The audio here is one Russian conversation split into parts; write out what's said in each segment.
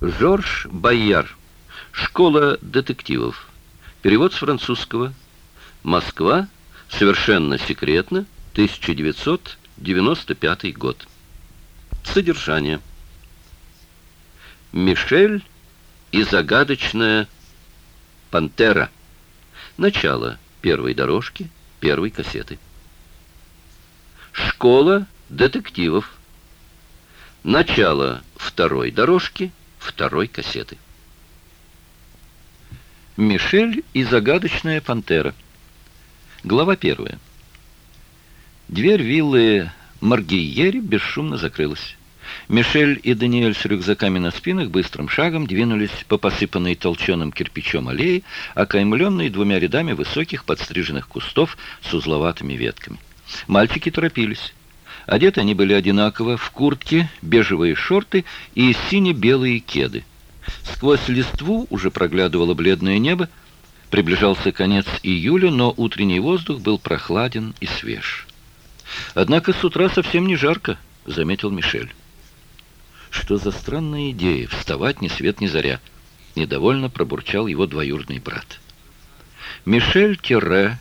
Жорж Бояр. Школа детективов. Перевод с французского. Москва. Совершенно секретно. 1995 год. Содержание. Мишель и загадочная пантера. Начало первой дорожки, первой кассеты. Школа детективов. Начало второй дорожки, второй кассеты. Мишель и загадочная пантера. Глава первая. Дверь виллы Маргиери бесшумно закрылась. Мишель и Даниэль с рюкзаками на спинах быстрым шагом двинулись по посыпанной толченым кирпичом аллее, окаймленной двумя рядами высоких подстриженных кустов с узловатыми ветками. Мальчики торопились. Одеты они были одинаково, в куртке, бежевые шорты и сине-белые кеды. Сквозь листву уже проглядывало бледное небо. Приближался конец июля, но утренний воздух был прохладен и свеж. «Однако с утра совсем не жарко», — заметил Мишель. «Что за странная идея — вставать ни свет ни заря?» — недовольно пробурчал его двоюродный брат. Мишель Тире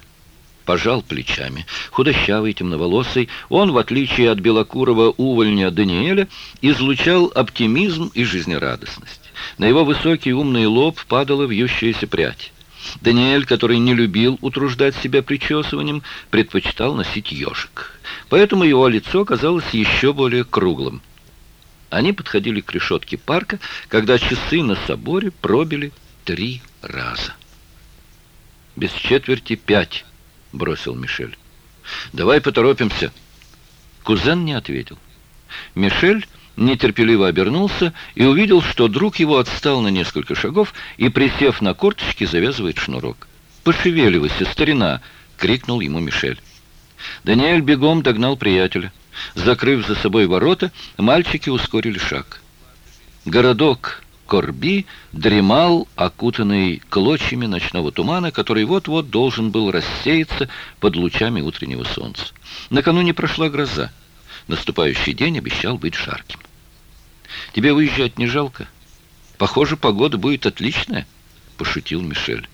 пожал плечами. Худощавый, темноволосый, он, в отличие от белокурого увольня Даниэля, излучал оптимизм и жизнерадостность. На его высокий умный лоб падала вьющаяся прядь. Даниэль, который не любил утруждать себя причесыванием, предпочитал носить ежик. Поэтому его лицо казалось еще более круглым. Они подходили к решетке парка, когда часы на соборе пробили три раза. Без четверти пять бросил Мишель. «Давай поторопимся». Кузен не ответил. Мишель нетерпеливо обернулся и увидел, что друг его отстал на несколько шагов и, присев на корточки, завязывает шнурок. «Пошевеливайся, старина!» — крикнул ему Мишель. Даниэль бегом догнал приятеля. Закрыв за собой ворота, мальчики ускорили шаг. Городок Корби дремал, окутанный клочьями ночного тумана, который вот-вот должен был рассеяться под лучами утреннего солнца. Накануне прошла гроза. Наступающий день обещал быть жарким. «Тебе выезжать не жалко? Похоже, погода будет отличная», — пошутил Мишель.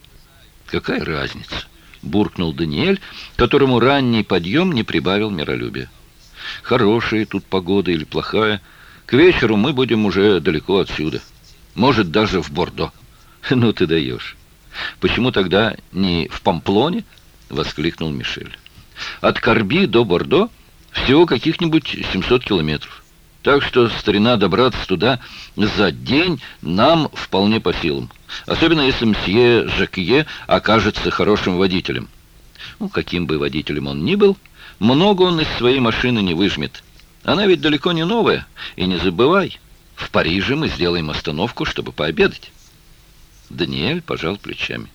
«Какая разница?» — буркнул Даниэль, которому ранний подъем не прибавил миролюбия. «Хорошая тут погода или плохая, к вечеру мы будем уже далеко отсюда». Может, даже в Бордо. Ну ты даешь. Почему тогда не в Памплоне? Воскликнул Мишель. От Карби до Бордо всего каких-нибудь 700 километров. Так что, старина, добраться туда за день нам вполне по силам. Особенно если мсье Жакье окажется хорошим водителем. Ну, каким бы водителем он ни был, много он из своей машины не выжмет. Она ведь далеко не новая, и не забывай, в Париже мы сделаем остановку, чтобы пообедать. Даниэль пожал плечами.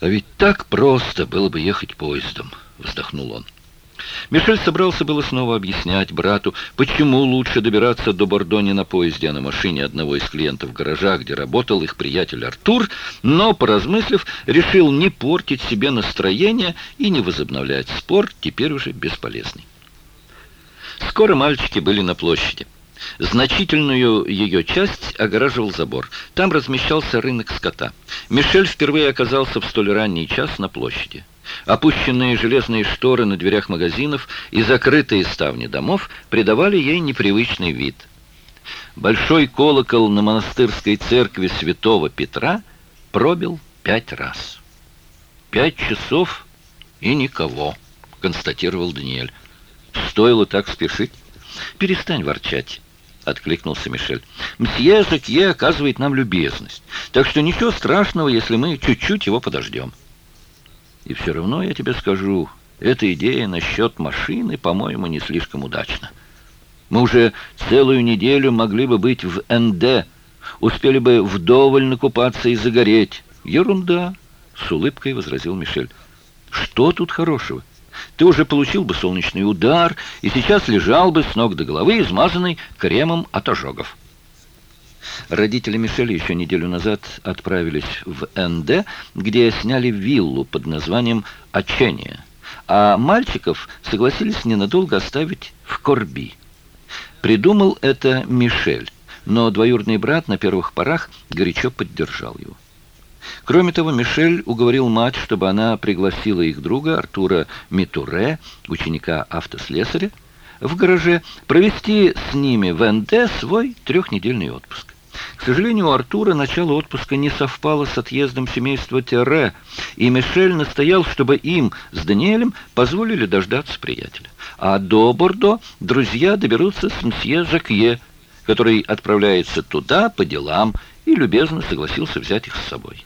«А ведь так просто было бы ехать поездом», — вздохнул он. Мишель собрался было снова объяснять брату, почему лучше добираться до Бордони на поезде, а на машине одного из клиентов гаража, где работал их приятель Артур, но, поразмыслив, решил не портить себе настроение и не возобновлять спор, теперь уже бесполезный. Скоро мальчики были на площади. Значительную ее часть огораживал забор. Там размещался рынок скота. Мишель впервые оказался в столь ранний час на площади. Опущенные железные шторы на дверях магазинов и закрытые ставни домов придавали ей непривычный вид. Большой колокол на монастырской церкви святого Петра пробил пять раз. «Пять часов и никого», — констатировал Даниэль. «Стоило так спешить?» «Перестань ворчать откликнулся Мишель. «Мсье Жакье оказывает нам любезность, так что ничего страшного, если мы чуть-чуть его подождем». «И все равно я тебе скажу, эта идея насчет машины, по-моему, не слишком удачна. Мы уже целую неделю могли бы быть в НД, успели бы вдоволь накупаться и загореть. Ерунда!» — с улыбкой возразил Мишель. «Что тут хорошего?» Ты уже получил бы солнечный удар и сейчас лежал бы с ног до головы, измазанный кремом от ожогов. Родители Мишеля еще неделю назад отправились в НД, где сняли виллу под названием «Очение», а мальчиков согласились ненадолго оставить в Корби. Придумал это Мишель, но двоюродный брат на первых порах горячо поддержал его. Кроме того, Мишель уговорил мать, чтобы она пригласила их друга, Артура Митуре, ученика автослесаря, в гараже, провести с ними в НД свой трехнедельный отпуск. К сожалению, у Артура начало отпуска не совпало с отъездом семейства Терре, и Мишель настоял, чтобы им с Даниэлем позволили дождаться приятеля. А до Бордо друзья доберутся с мсье Жакье, который отправляется туда по делам и любезно согласился взять их с собой.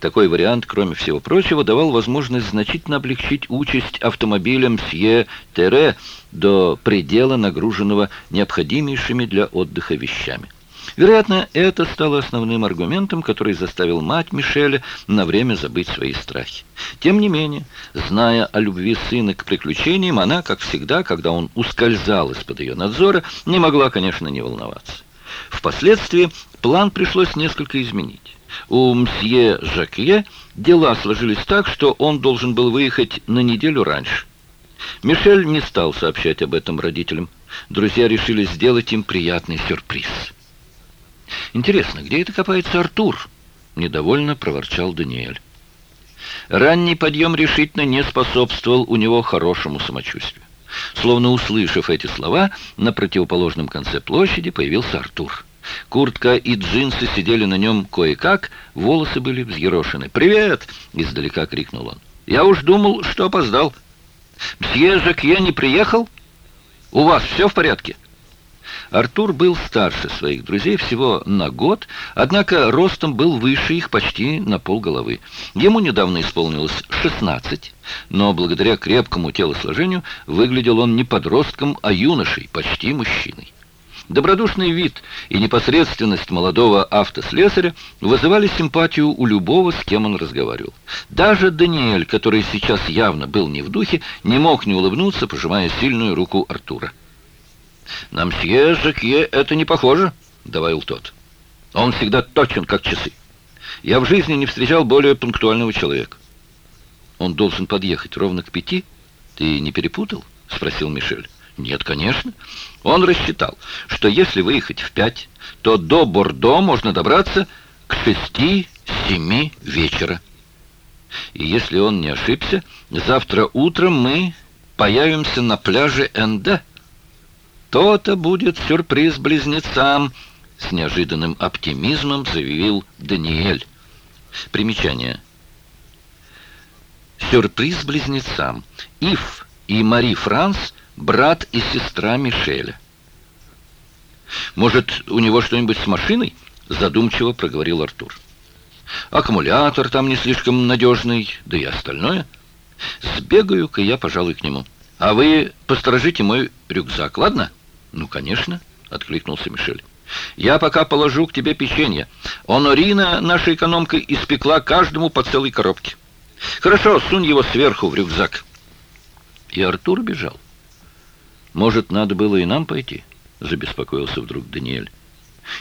Такой вариант, кроме всего прочего, давал возможность значительно облегчить участь автомобилям Сье-Тере до предела, нагруженного необходимейшими для отдыха вещами. Вероятно, это стало основным аргументом, который заставил мать Мишеля на время забыть свои страхи. Тем не менее, зная о любви сына к приключениям, она, как всегда, когда он ускользал из-под ее надзора, не могла, конечно, не волноваться. Впоследствии план пришлось несколько изменить. У мсье Жакье дела сложились так, что он должен был выехать на неделю раньше. Мишель не стал сообщать об этом родителям. Друзья решили сделать им приятный сюрприз. «Интересно, где это копается Артур?» – недовольно проворчал Даниэль. Ранний подъем решительно не способствовал у него хорошему самочувствию. Словно услышав эти слова, на противоположном конце площади появился Артур – Куртка и джинсы сидели на нем кое-как, волосы были взъерошены. «Привет!» — издалека крикнул он. «Я уж думал, что опоздал. Мсье я не приехал? У вас все в порядке?» Артур был старше своих друзей всего на год, однако ростом был выше их почти на полголовы. Ему недавно исполнилось 16, но благодаря крепкому телосложению выглядел он не подростком, а юношей, почти мужчиной. Добродушный вид и непосредственность молодого автослесаря вызывали симпатию у любого, с кем он разговаривал. Даже Даниэль, который сейчас явно был не в духе, не мог не улыбнуться, пожимая сильную руку Артура. «На мсье Жакье это не похоже», — добавил тот. «Он всегда точен, как часы. Я в жизни не встречал более пунктуального человека». «Он должен подъехать ровно к пяти. Ты не перепутал?» — спросил Мишель. Нет, конечно. Он рассчитал, что если выехать в 5, то до Бордо можно добраться к 6-7 вечера. И если он не ошибся, завтра утром мы появимся на пляже НД. То-то будет сюрприз близнецам, с неожиданным оптимизмом заявил Даниэль. Примечание. Сюрприз близнецам. Ив и Мари Франс – брат и сестра Мишеля. «Может, у него что-нибудь с машиной?» – задумчиво проговорил Артур. «Аккумулятор там не слишком надежный, да и остальное. Сбегаю-ка я, пожалуй, к нему. А вы посторожите мой рюкзак, ладно?» «Ну, конечно», – откликнулся Мишель. «Я пока положу к тебе печенье. Онорина, наша экономка, испекла каждому по целой коробке. Хорошо, сунь его сверху в рюкзак». И Артур бежал. Может, надо было и нам пойти?» — забеспокоился вдруг Даниэль.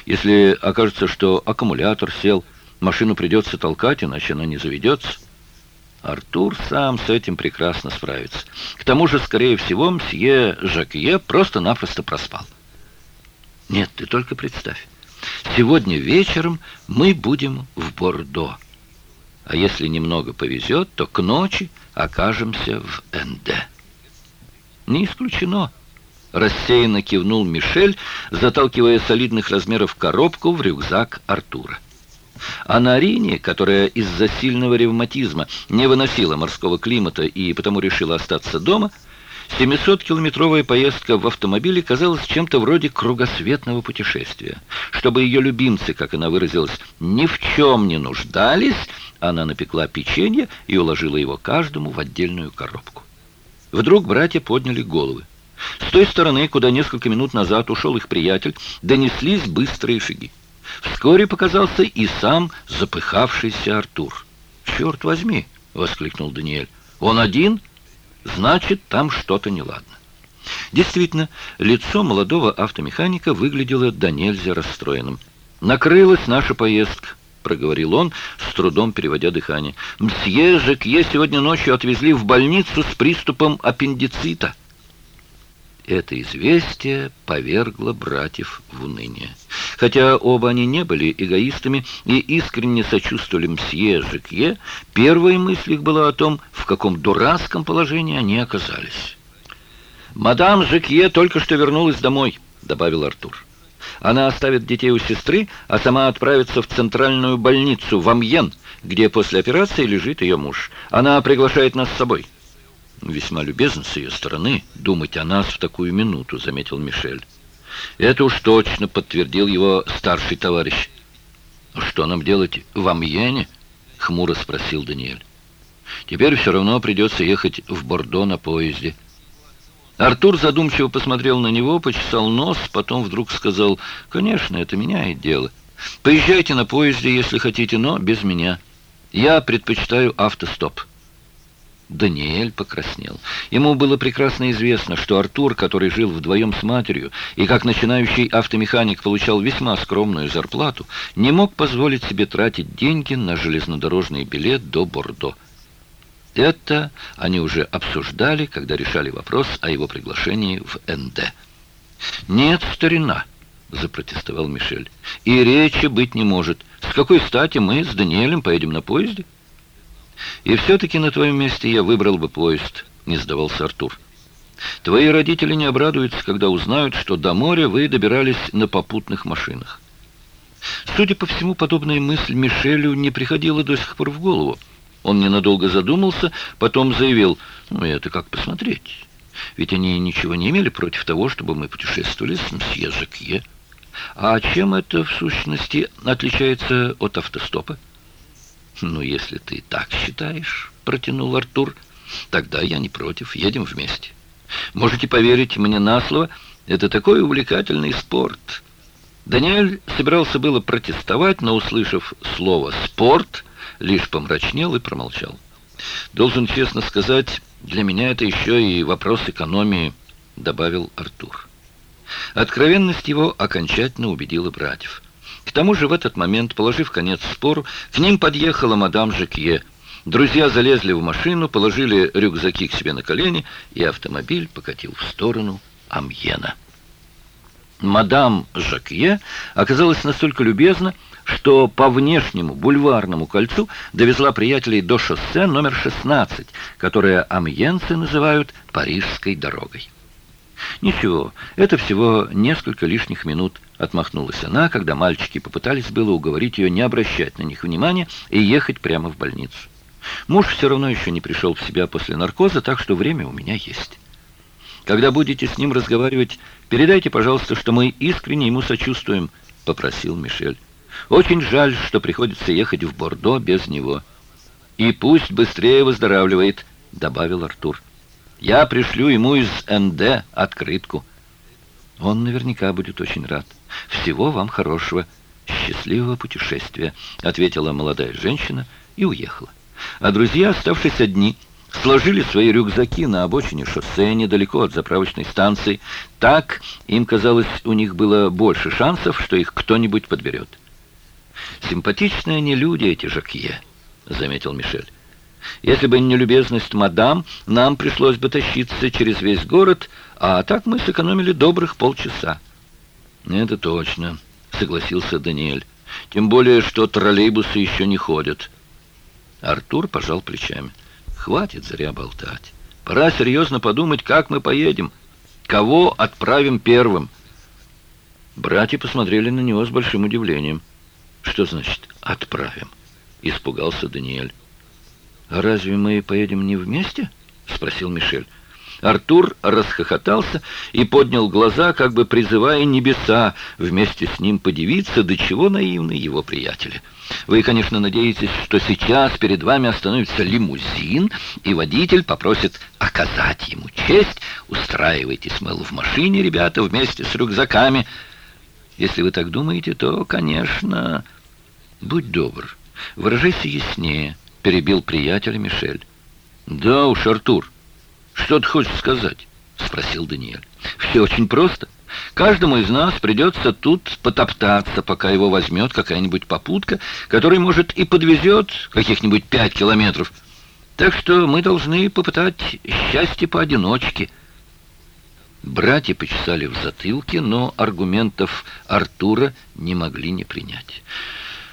«Если окажется, что аккумулятор сел, машину придется толкать, иначе она не заведется». Артур сам с этим прекрасно справится. К тому же, скорее всего, мсье Жакье просто-напросто проспал. Нет, ты только представь. Сегодня вечером мы будем в Бордо. А если немного повезет, то к ночи окажемся в НД. Не исключено, Рассеянно кивнул Мишель, заталкивая солидных размеров коробку в рюкзак Артура. А на Арине, которая из-за сильного ревматизма не выносила морского климата и потому решила остаться дома, 700-километровая поездка в автомобиле казалась чем-то вроде кругосветного путешествия. Чтобы ее любимцы, как она выразилась, ни в чем не нуждались, она напекла печенье и уложила его каждому в отдельную коробку. Вдруг братья подняли головы. С той стороны, куда несколько минут назад ушел их приятель, донеслись быстрые шаги. Вскоре показался и сам запыхавшийся Артур. «Черт возьми!» — воскликнул Даниэль. «Он один? Значит, там что-то неладно». Действительно, лицо молодого автомеханика выглядело до нельзя расстроенным. «Накрылась наша поездка», — проговорил он, с трудом переводя дыхание. «Мсье Жакье сегодня ночью отвезли в больницу с приступом аппендицита». Это известие повергло братьев в уныние. Хотя оба они не были эгоистами и искренне сочувствовали мсье Жикье, первой мысль их была о том, в каком дурацком положении они оказались. «Мадам Жикье только что вернулась домой», — добавил Артур. Она оставит детей у сестры, а сама отправится в центральную больницу, в Амьен, где после операции лежит ее муж. Она приглашает нас с собой». «Весьма любезно с ее стороны думать о нас в такую минуту», — заметил Мишель. «Это уж точно», — подтвердил его старший товарищ. А «Что нам делать в Амьене?» — хмуро спросил Даниэль. «Теперь все равно придется ехать в Бордо на поезде». Артур задумчиво посмотрел на него, почесал нос, потом вдруг сказал, «Конечно, это меняет дело. Поезжайте на поезде, если хотите, но без меня. Я предпочитаю автостоп». Даниэль покраснел. Ему было прекрасно известно, что Артур, который жил вдвоем с матерью и как начинающий автомеханик получал весьма скромную зарплату, не мог позволить себе тратить деньги на железнодорожный билет до Бордо. Это они уже обсуждали, когда решали вопрос о его приглашении в НД. «Нет, старина!» — запротестовал Мишель. «И речи быть не может. С какой стати мы с Даниэлем поедем на поезде?» И все-таки на твоем месте я выбрал бы поезд, не сдавался Артур. Твои родители не обрадуются, когда узнают, что до моря вы добирались на попутных машинах. Судя по всему, подобная мысль Мишелю не приходила до сих пор в голову. Он ненадолго задумался, потом заявил, ну это как посмотреть. Ведь они ничего не имели против того, чтобы мы путешествовали с мсье Жакье. А чем это, в сущности, отличается от автостопа? «Ну, если ты так считаешь», — протянул Артур, — «тогда я не против, едем вместе. Можете поверить мне на слово, это такой увлекательный спорт». Даниэль собирался было протестовать, но, услышав слово «спорт», лишь помрачнел и промолчал. «Должен честно сказать, для меня это еще и вопрос экономии», — добавил Артур. Откровенность его окончательно убедила братьев — к тому же в этот момент, положив конец спору, к ним подъехала мадам Жекье. Друзья залезли в машину, положили рюкзаки к себе на колени, и автомобиль покатил в сторону Амьена. Мадам Жакье оказалась настолько любезна, что по внешнему бульварному кольцу довезла приятелей до шоссе номер 16, которое амьенцы называют «Парижской дорогой». Ничего, это всего несколько лишних минут – Отмахнулась она, когда мальчики попытались было уговорить ее не обращать на них внимания и ехать прямо в больницу. Муж все равно еще не пришел в себя после наркоза, так что время у меня есть. Когда будете с ним разговаривать, передайте, пожалуйста, что мы искренне ему сочувствуем, попросил Мишель. Очень жаль, что приходится ехать в Бордо без него. И пусть быстрее выздоравливает, добавил Артур. Я пришлю ему из НД открытку. Он наверняка будет очень рад. Всего вам хорошего, счастливого путешествия», — ответила молодая женщина и уехала. А друзья, оставшись одни, сложили свои рюкзаки на обочине шоссе недалеко от заправочной станции. Так, им казалось, у них было больше шансов, что их кто-нибудь подберет. «Симпатичные они люди, эти Жакье», — заметил Мишель. «Если бы не любезность мадам, нам пришлось бы тащиться через весь город, а так мы сэкономили добрых полчаса». «Это точно», — согласился Даниэль. «Тем более, что троллейбусы еще не ходят». Артур пожал плечами. «Хватит зря болтать. Пора серьезно подумать, как мы поедем, кого отправим первым». Братья посмотрели на него с большим удивлением. «Что значит «отправим»?» — испугался Даниэль. А разве мы поедем не вместе?» — спросил Мишель. Артур расхохотался и поднял глаза, как бы призывая небеса вместе с ним подивиться, до чего наивны его приятели. Вы, конечно, надеетесь, что сейчас перед вами остановится лимузин, и водитель попросит оказать ему честь. Устраивайтесь, мол, в машине, ребята, вместе с рюкзаками. Если вы так думаете, то, конечно... Будь добр, выражайся яснее, перебил приятель Мишель. Да уж, Артур... «Что ты хочешь сказать?» — спросил Даниэль. «Все очень просто. Каждому из нас придется тут потоптаться, пока его возьмет какая-нибудь попутка, который, может, и подвезет каких-нибудь пять километров. Так что мы должны попытать счастье поодиночке». Братья почесали в затылке, но аргументов Артура не могли не принять.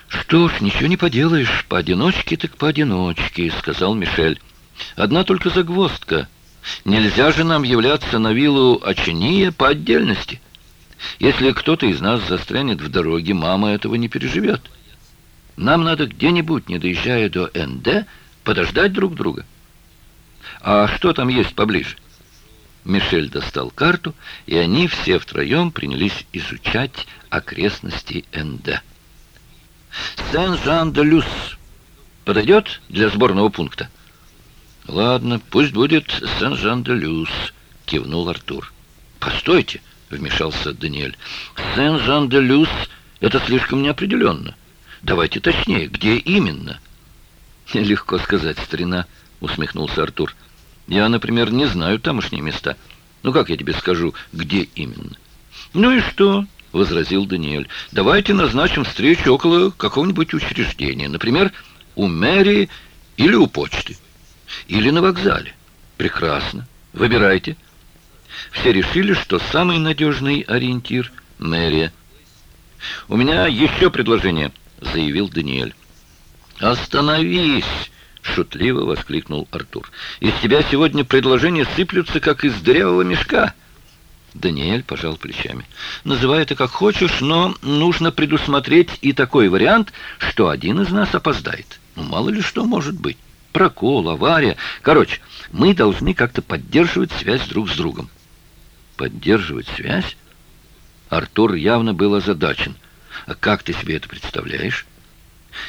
«Что ж, ничего не поделаешь, поодиночке так поодиночке», — сказал Мишель. «Одна только загвоздка. Нельзя же нам являться на виллу Ачиния по отдельности. Если кто-то из нас застрянет в дороге, мама этого не переживет. Нам надо где-нибудь, не доезжая до НД, подождать друг друга. А что там есть поближе? Мишель достал карту, и они все втроем принялись изучать окрестности НД. «Сен-Жан-де-Люс» подойдет для сборного пункта? «Ладно, пусть будет Сен-Жан-де-Люс», — кивнул Артур. «Постойте», — вмешался Даниэль. «Сен-Жан-де-Люс — это слишком неопределенно. Давайте точнее, где именно?» «Легко сказать, старина», — усмехнулся Артур. «Я, например, не знаю тамошние места. Ну, как я тебе скажу, где именно?» «Ну и что?» — возразил Даниэль. «Давайте назначим встречу около какого-нибудь учреждения, например, у мэрии или у почты» или на вокзале. Прекрасно. Выбирайте. Все решили, что самый надежный ориентир – мэрия. «У меня еще предложение», – заявил Даниэль. «Остановись!» – шутливо воскликнул Артур. «Из тебя сегодня предложения сыплются, как из дырявого мешка». Даниэль пожал плечами. «Называй это как хочешь, но нужно предусмотреть и такой вариант, что один из нас опоздает. Ну, мало ли что может быть» прокол, авария. Короче, мы должны как-то поддерживать связь друг с другом. Поддерживать связь? Артур явно был озадачен. А как ты себе это представляешь?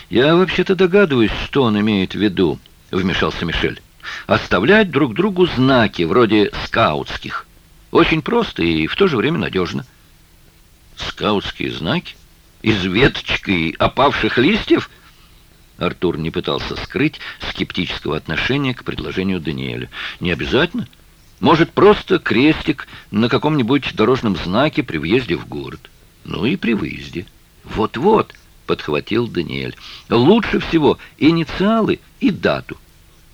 Я вообще-то догадываюсь, что он имеет в виду, вмешался Мишель. Оставлять друг другу знаки, вроде скаутских. Очень просто и в то же время надежно. Скаутские знаки? Из веточки опавших листьев — Артур не пытался скрыть скептического отношения к предложению Даниэля. «Не обязательно. Может, просто крестик на каком-нибудь дорожном знаке при въезде в город. Ну и при выезде». «Вот-вот», — подхватил Даниэль. «Лучше всего инициалы и дату».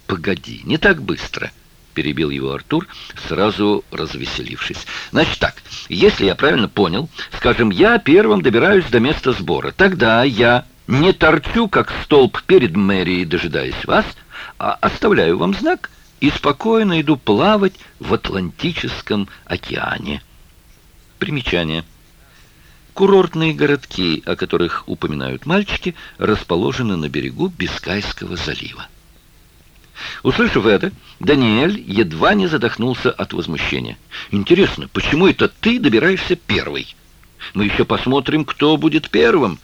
«Погоди, не так быстро», — перебил его Артур, сразу развеселившись. «Значит так, если я правильно понял, скажем, я первым добираюсь до места сбора, тогда я...» Не торчу, как столб перед мэрией, дожидаясь вас, а оставляю вам знак и спокойно иду плавать в Атлантическом океане. Примечание. Курортные городки, о которых упоминают мальчики, расположены на берегу Бискайского залива. Услышав это, Даниэль едва не задохнулся от возмущения. «Интересно, почему это ты добираешься первый? Мы еще посмотрим, кто будет первым».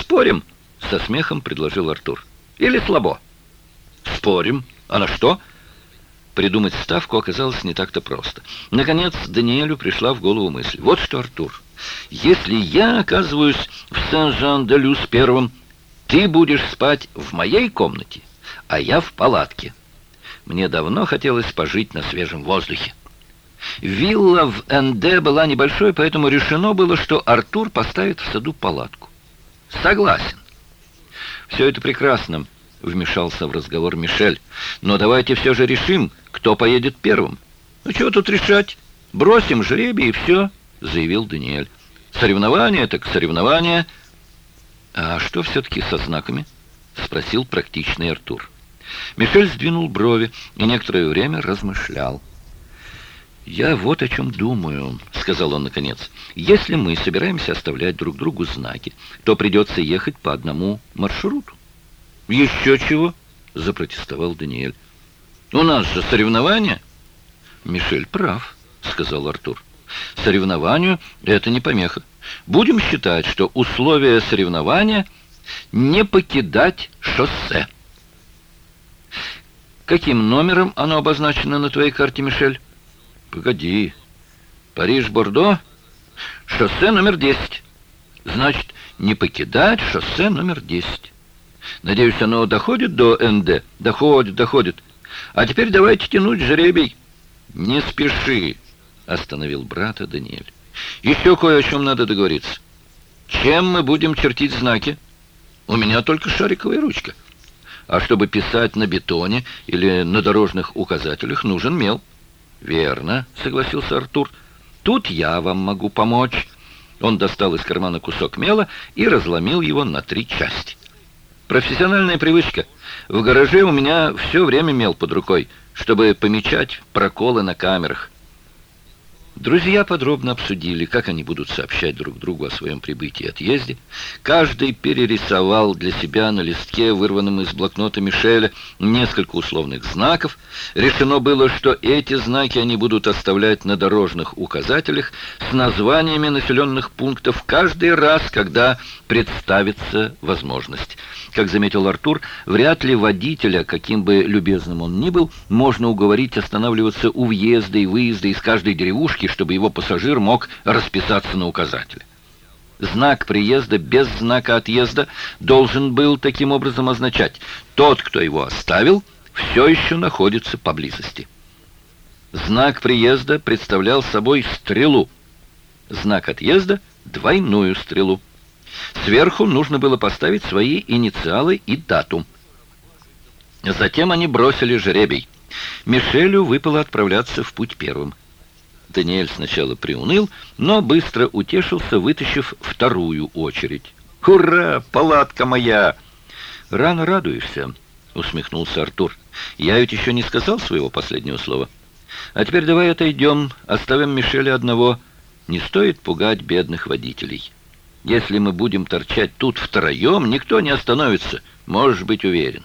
«Спорим?» — со смехом предложил Артур. «Или слабо?» «Спорим? А на что?» Придумать ставку оказалось не так-то просто. Наконец, Даниэлю пришла в голову мысль. «Вот что, Артур, если я оказываюсь в Сен-Жан-де-Люс первым, ты будешь спать в моей комнате, а я в палатке. Мне давно хотелось пожить на свежем воздухе». Вилла в НД была небольшой, поэтому решено было, что Артур поставит в саду палатку. Согласен. Все это прекрасно, вмешался в разговор Мишель. Но давайте все же решим, кто поедет первым. Ну чего тут решать? Бросим жребий и все, заявил Даниэль. Соревнования так соревнования. А что все-таки со знаками? Спросил практичный Артур. Мишель сдвинул брови и некоторое время размышлял. Я вот о чем думаю, сказал он наконец. Если мы собираемся оставлять друг другу знаки, то придется ехать по одному маршруту. Еще чего? запротестовал Даниэль. У нас же соревнования. Мишель прав, сказал Артур. Соревнованию это не помеха. Будем считать, что условие соревнования не покидать шоссе. Каким номером оно обозначено на твоей карте, Мишель? «Погоди. Париж-Бордо? Шоссе номер 10. Значит, не покидать шоссе номер 10. Надеюсь, оно доходит до НД? Доходит, доходит. А теперь давайте тянуть жребий». «Не спеши», — остановил брата Даниэль. «Еще кое о чем надо договориться. Чем мы будем чертить знаки? У меня только шариковая ручка. А чтобы писать на бетоне или на дорожных указателях, нужен мел». «Верно», — согласился Артур. «Тут я вам могу помочь». Он достал из кармана кусок мела и разломил его на три части. «Профессиональная привычка. В гараже у меня все время мел под рукой, чтобы помечать проколы на камерах. Друзья подробно обсудили, как они будут сообщать друг другу о своем прибытии и отъезде. Каждый перерисовал для себя на листке, вырванном из блокнота Мишеля, несколько условных знаков. Решено было, что эти знаки они будут оставлять на дорожных указателях с названиями населенных пунктов каждый раз, когда представится возможность. Как заметил Артур, вряд ли водителя, каким бы любезным он ни был, можно уговорить останавливаться у въезда и выезда из каждой деревушки, попытки, чтобы его пассажир мог расписаться на указателе. Знак приезда без знака отъезда должен был таким образом означать «тот, кто его оставил, все еще находится поблизости». Знак приезда представлял собой стрелу, знак отъезда – двойную стрелу. Сверху нужно было поставить свои инициалы и дату. Затем они бросили жребий. Мишелю выпало отправляться в путь первым. Даниэль сначала приуныл, но быстро утешился, вытащив вторую очередь. «Ура! Палатка моя!» «Рано радуешься», — усмехнулся Артур. «Я ведь еще не сказал своего последнего слова. А теперь давай отойдем, оставим Мишеля одного. Не стоит пугать бедных водителей. Если мы будем торчать тут втроем, никто не остановится, можешь быть уверен».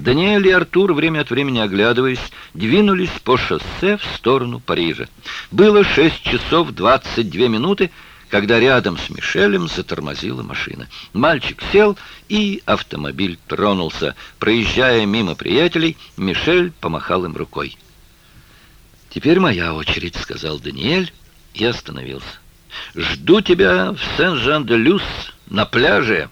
Даниэль и Артур, время от времени оглядываясь, двинулись по шоссе в сторону Парижа. Было 6 часов 22 минуты, когда рядом с Мишелем затормозила машина. Мальчик сел, и автомобиль тронулся. Проезжая мимо приятелей, Мишель помахал им рукой. «Теперь моя очередь», — сказал Даниэль и остановился. «Жду тебя в Сен-Жан-де-Люс на пляже.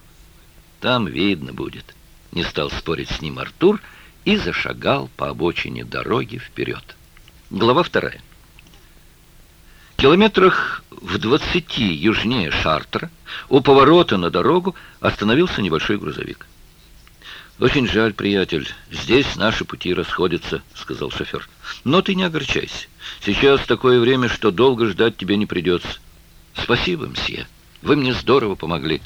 Там видно будет». Не стал спорить с ним Артур и зашагал по обочине дороги вперед. Глава вторая. Километрах в 20 южнее Шартра у поворота на дорогу остановился небольшой грузовик. «Очень жаль, приятель, здесь наши пути расходятся», — сказал шофер. «Но ты не огорчайся. Сейчас такое время, что долго ждать тебе не придется». «Спасибо, мсье. Вы мне здорово помогли».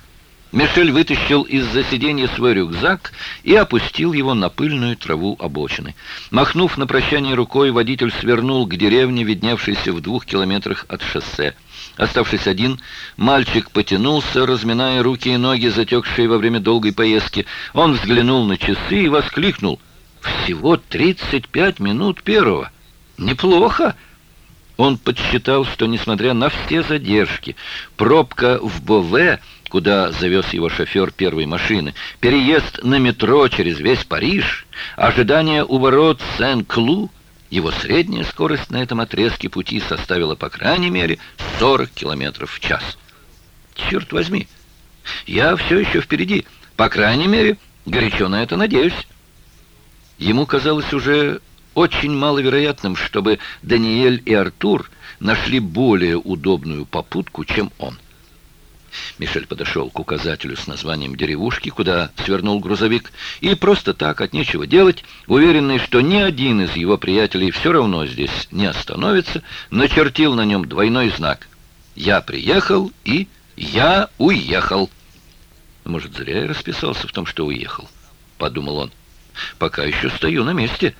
Мишель вытащил из-за сиденья свой рюкзак и опустил его на пыльную траву обочины. Махнув на прощание рукой, водитель свернул к деревне, видневшейся в двух километрах от шоссе. Оставшись один, мальчик потянулся, разминая руки и ноги, затекшие во время долгой поездки. Он взглянул на часы и воскликнул. «Всего 35 минут первого! Неплохо!» Он подсчитал, что, несмотря на все задержки, пробка в БВ куда завез его шофер первой машины, переезд на метро через весь Париж, ожидание у ворот Сен-Клу, его средняя скорость на этом отрезке пути составила, по крайней мере, 40 километров в час. Черт возьми, я все еще впереди, по крайней мере, горячо на это надеюсь. Ему казалось уже очень маловероятным, чтобы Даниэль и Артур нашли более удобную попутку, чем он. Мишель подошел к указателю с названием деревушки, куда свернул грузовик, и просто так, от нечего делать, уверенный, что ни один из его приятелей все равно здесь не остановится, начертил на нем двойной знак «Я приехал» и «Я уехал». Может, зря я расписался в том, что уехал, подумал он. Пока еще стою на месте.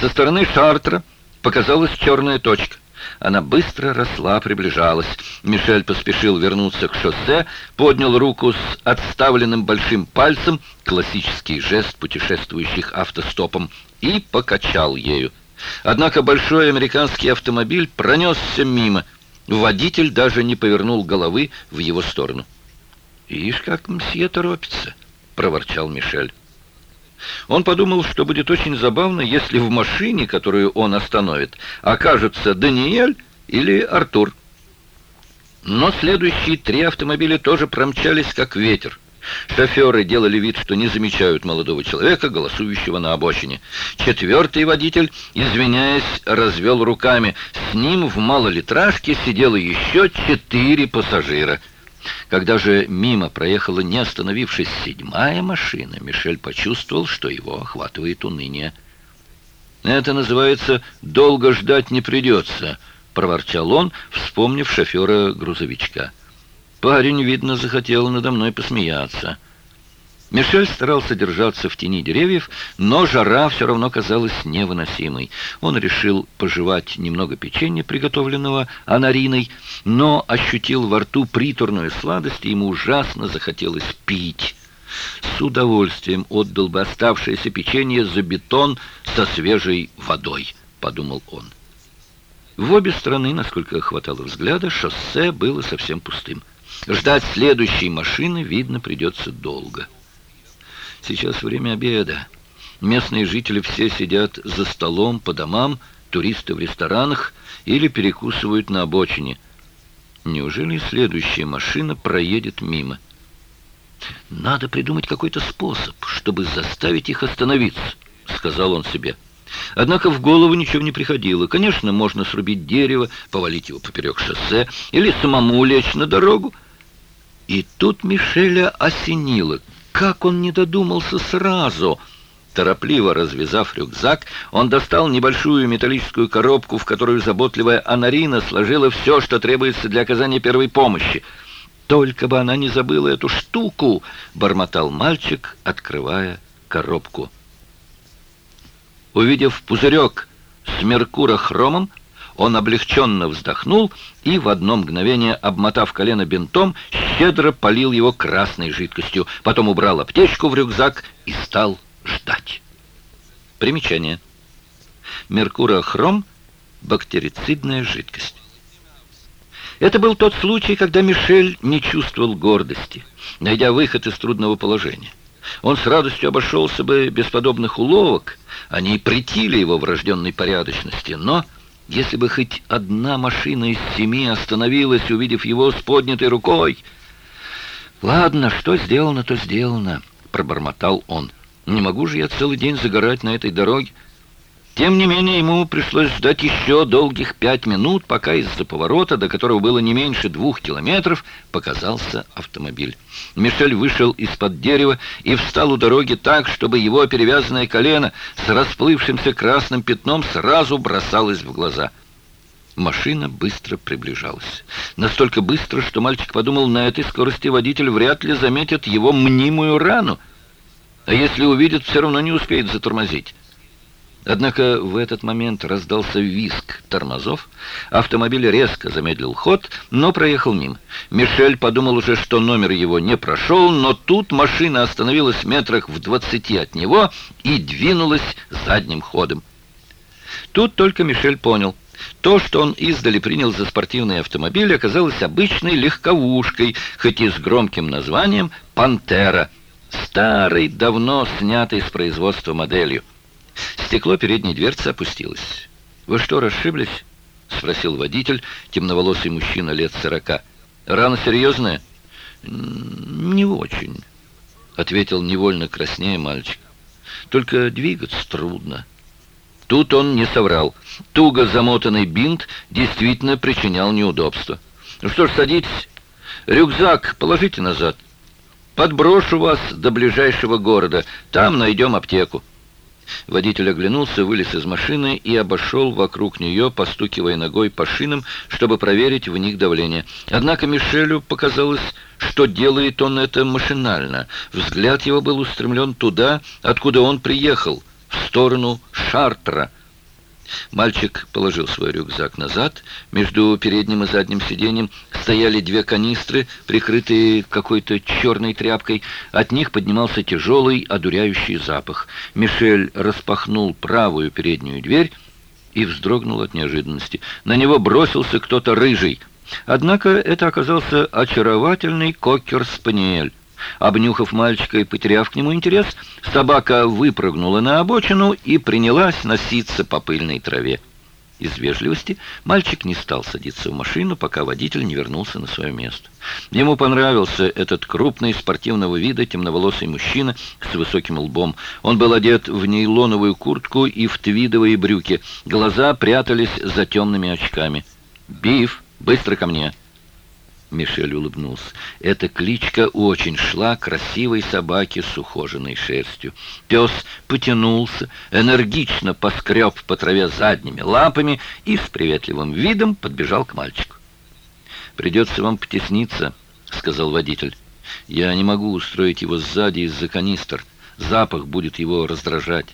Со стороны Шартра показалась черная точка. Она быстро росла, приближалась. Мишель поспешил вернуться к шоссе, поднял руку с отставленным большим пальцем, классический жест путешествующих автостопом, и покачал ею. Однако большой американский автомобиль пронесся мимо. Водитель даже не повернул головы в его сторону. «Ишь, как мсье торопится!» — проворчал Мишель. Он подумал, что будет очень забавно, если в машине, которую он остановит, окажется Даниэль или Артур. Но следующие три автомобиля тоже промчались как ветер. Шоферы делали вид, что не замечают молодого человека, голосующего на обочине. Четвертый водитель, извиняясь, развел руками. С ним в малолитражке сидело еще четыре пассажира – когда же мимо проехала не остановившись седьмая машина, Мишель почувствовал, что его охватывает уныние. «Это называется «долго ждать не придется», — проворчал он, вспомнив шофера грузовичка. «Парень, видно, захотел надо мной посмеяться». Мишель старался держаться в тени деревьев, но жара все равно казалась невыносимой. Он решил пожевать немного печенья, приготовленного анариной, но ощутил во рту приторную сладость, и ему ужасно захотелось пить. С удовольствием отдал бы оставшееся печенье за бетон со свежей водой, подумал он. В обе стороны, насколько хватало взгляда, шоссе было совсем пустым. Ждать следующей машины, видно, придется долго сейчас время обеда. Местные жители все сидят за столом по домам, туристы в ресторанах или перекусывают на обочине. Неужели следующая машина проедет мимо? «Надо придумать какой-то способ, чтобы заставить их остановиться», — сказал он себе. Однако в голову ничего не приходило. Конечно, можно срубить дерево, повалить его поперек шоссе или самому лечь на дорогу. И тут Мишеля осенило — как он не додумался сразу? Торопливо развязав рюкзак, он достал небольшую металлическую коробку, в которую заботливая Анарина сложила все, что требуется для оказания первой помощи. «Только бы она не забыла эту штуку!» — бормотал мальчик, открывая коробку. Увидев пузырек с меркурохромом, он облегченно вздохнул и в одно мгновение, обмотав колено бинтом, щедро полил его красной жидкостью, потом убрал аптечку в рюкзак и стал ждать. Примечание. Меркурохром – бактерицидная жидкость. Это был тот случай, когда Мишель не чувствовал гордости, найдя выход из трудного положения. Он с радостью обошелся бы без подобных уловок, они претили его врожденной порядочности, но... Если бы хоть одна машина из семи остановилась, увидев его с поднятой рукой... «Ладно, что сделано, то сделано», — пробормотал он. «Не могу же я целый день загорать на этой дороге». Тем не менее, ему пришлось ждать еще долгих пять минут, пока из-за поворота, до которого было не меньше двух километров, показался автомобиль. Мишель вышел из-под дерева и встал у дороги так, чтобы его перевязанное колено с расплывшимся красным пятном сразу бросалось в глаза. Машина быстро приближалась. Настолько быстро, что мальчик подумал, на этой скорости водитель вряд ли заметит его мнимую рану. А если увидит, все равно не успеет затормозить. Однако в этот момент раздался визг тормозов. Автомобиль резко замедлил ход, но проехал мимо. Мишель подумал уже, что номер его не прошел, но тут машина остановилась в метрах в двадцати от него и двинулась задним ходом. Тут только Мишель понял. То, что он издали принял за спортивный автомобиль, оказалось обычной легковушкой, хоть и с громким названием «Пантера», старой, давно снятой с производства моделью. Стекло передней дверцы опустилось. «Вы что, расшиблись?» — спросил водитель, темноволосый мужчина лет сорока. «Рана серьезная?» «Не очень», — ответил невольно краснее мальчик. «Только двигаться трудно». Тут он не соврал. Туго замотанный бинт действительно причинял неудобства. «Ну что ж, садитесь. Рюкзак положите назад. Подброшу вас до ближайшего города. Там найдем аптеку». Водитель оглянулся, вылез из машины и обошел вокруг нее, постукивая ногой по шинам, чтобы проверить в них давление. Однако Мишелю показалось, что делает он это машинально. Взгляд его был устремлен туда, откуда он приехал, в сторону Шартра, Мальчик положил свой рюкзак назад. Между передним и задним сиденьем стояли две канистры, прикрытые какой-то черной тряпкой. От них поднимался тяжелый, одуряющий запах. Мишель распахнул правую переднюю дверь и вздрогнул от неожиданности. На него бросился кто-то рыжий. Однако это оказался очаровательный кокер-спаниель. Обнюхав мальчика и потеряв к нему интерес, собака выпрыгнула на обочину и принялась носиться по пыльной траве. Из вежливости мальчик не стал садиться в машину, пока водитель не вернулся на свое место. Ему понравился этот крупный, спортивного вида, темноволосый мужчина с высоким лбом. Он был одет в нейлоновую куртку и в твидовые брюки. Глаза прятались за темными очками. «Биф, быстро ко мне!» Мишель улыбнулся. Эта кличка очень шла красивой собаке с ухоженной шерстью. Пес потянулся, энергично поскреб по траве задними лапами и с приветливым видом подбежал к мальчику. «Придется вам потесниться», — сказал водитель. «Я не могу устроить его сзади из-за канистр. Запах будет его раздражать».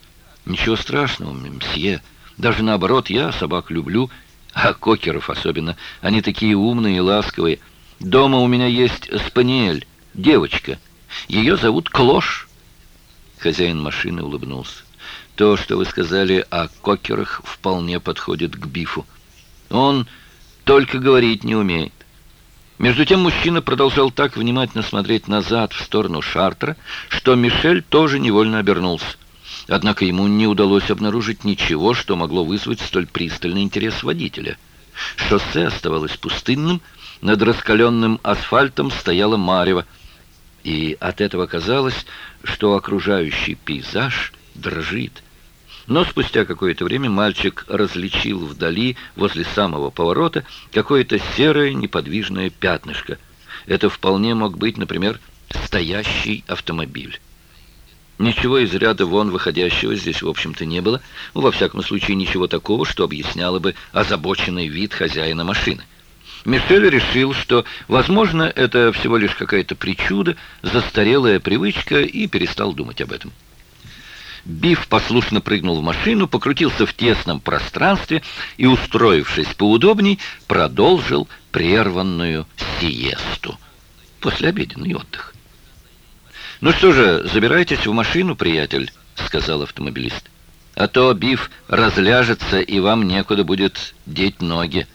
«Ничего страшного, мсье. Даже наоборот, я собак люблю, а кокеров особенно. Они такие умные и ласковые». Дома у меня есть спаниель, девочка. Ее зовут Клош». Хозяин машины улыбнулся. «То, что вы сказали о кокерах, вполне подходит к бифу. Он только говорить не умеет». Между тем мужчина продолжал так внимательно смотреть назад, в сторону Шартра, что Мишель тоже невольно обернулся. Однако ему не удалось обнаружить ничего, что могло вызвать столь пристальный интерес водителя. Шоссе оставалось пустынным, над раскаленным асфальтом стояла марево, и от этого казалось, что окружающий пейзаж дрожит. Но спустя какое-то время мальчик различил вдали, возле самого поворота, какое-то серое неподвижное пятнышко. Это вполне мог быть, например, стоящий автомобиль. Ничего из ряда вон выходящего здесь, в общем-то, не было. Ну, во всяком случае, ничего такого, что объясняло бы озабоченный вид хозяина машины. Мишель решил, что, возможно, это всего лишь какая-то причуда, застарелая привычка, и перестал думать об этом. Биф послушно прыгнул в машину, покрутился в тесном пространстве и, устроившись поудобней, продолжил прерванную сиесту. Послеобеденный ну отдых. «Ну что же, забирайтесь в машину, приятель», — сказал автомобилист. «А то Биф разляжется, и вам некуда будет деть ноги».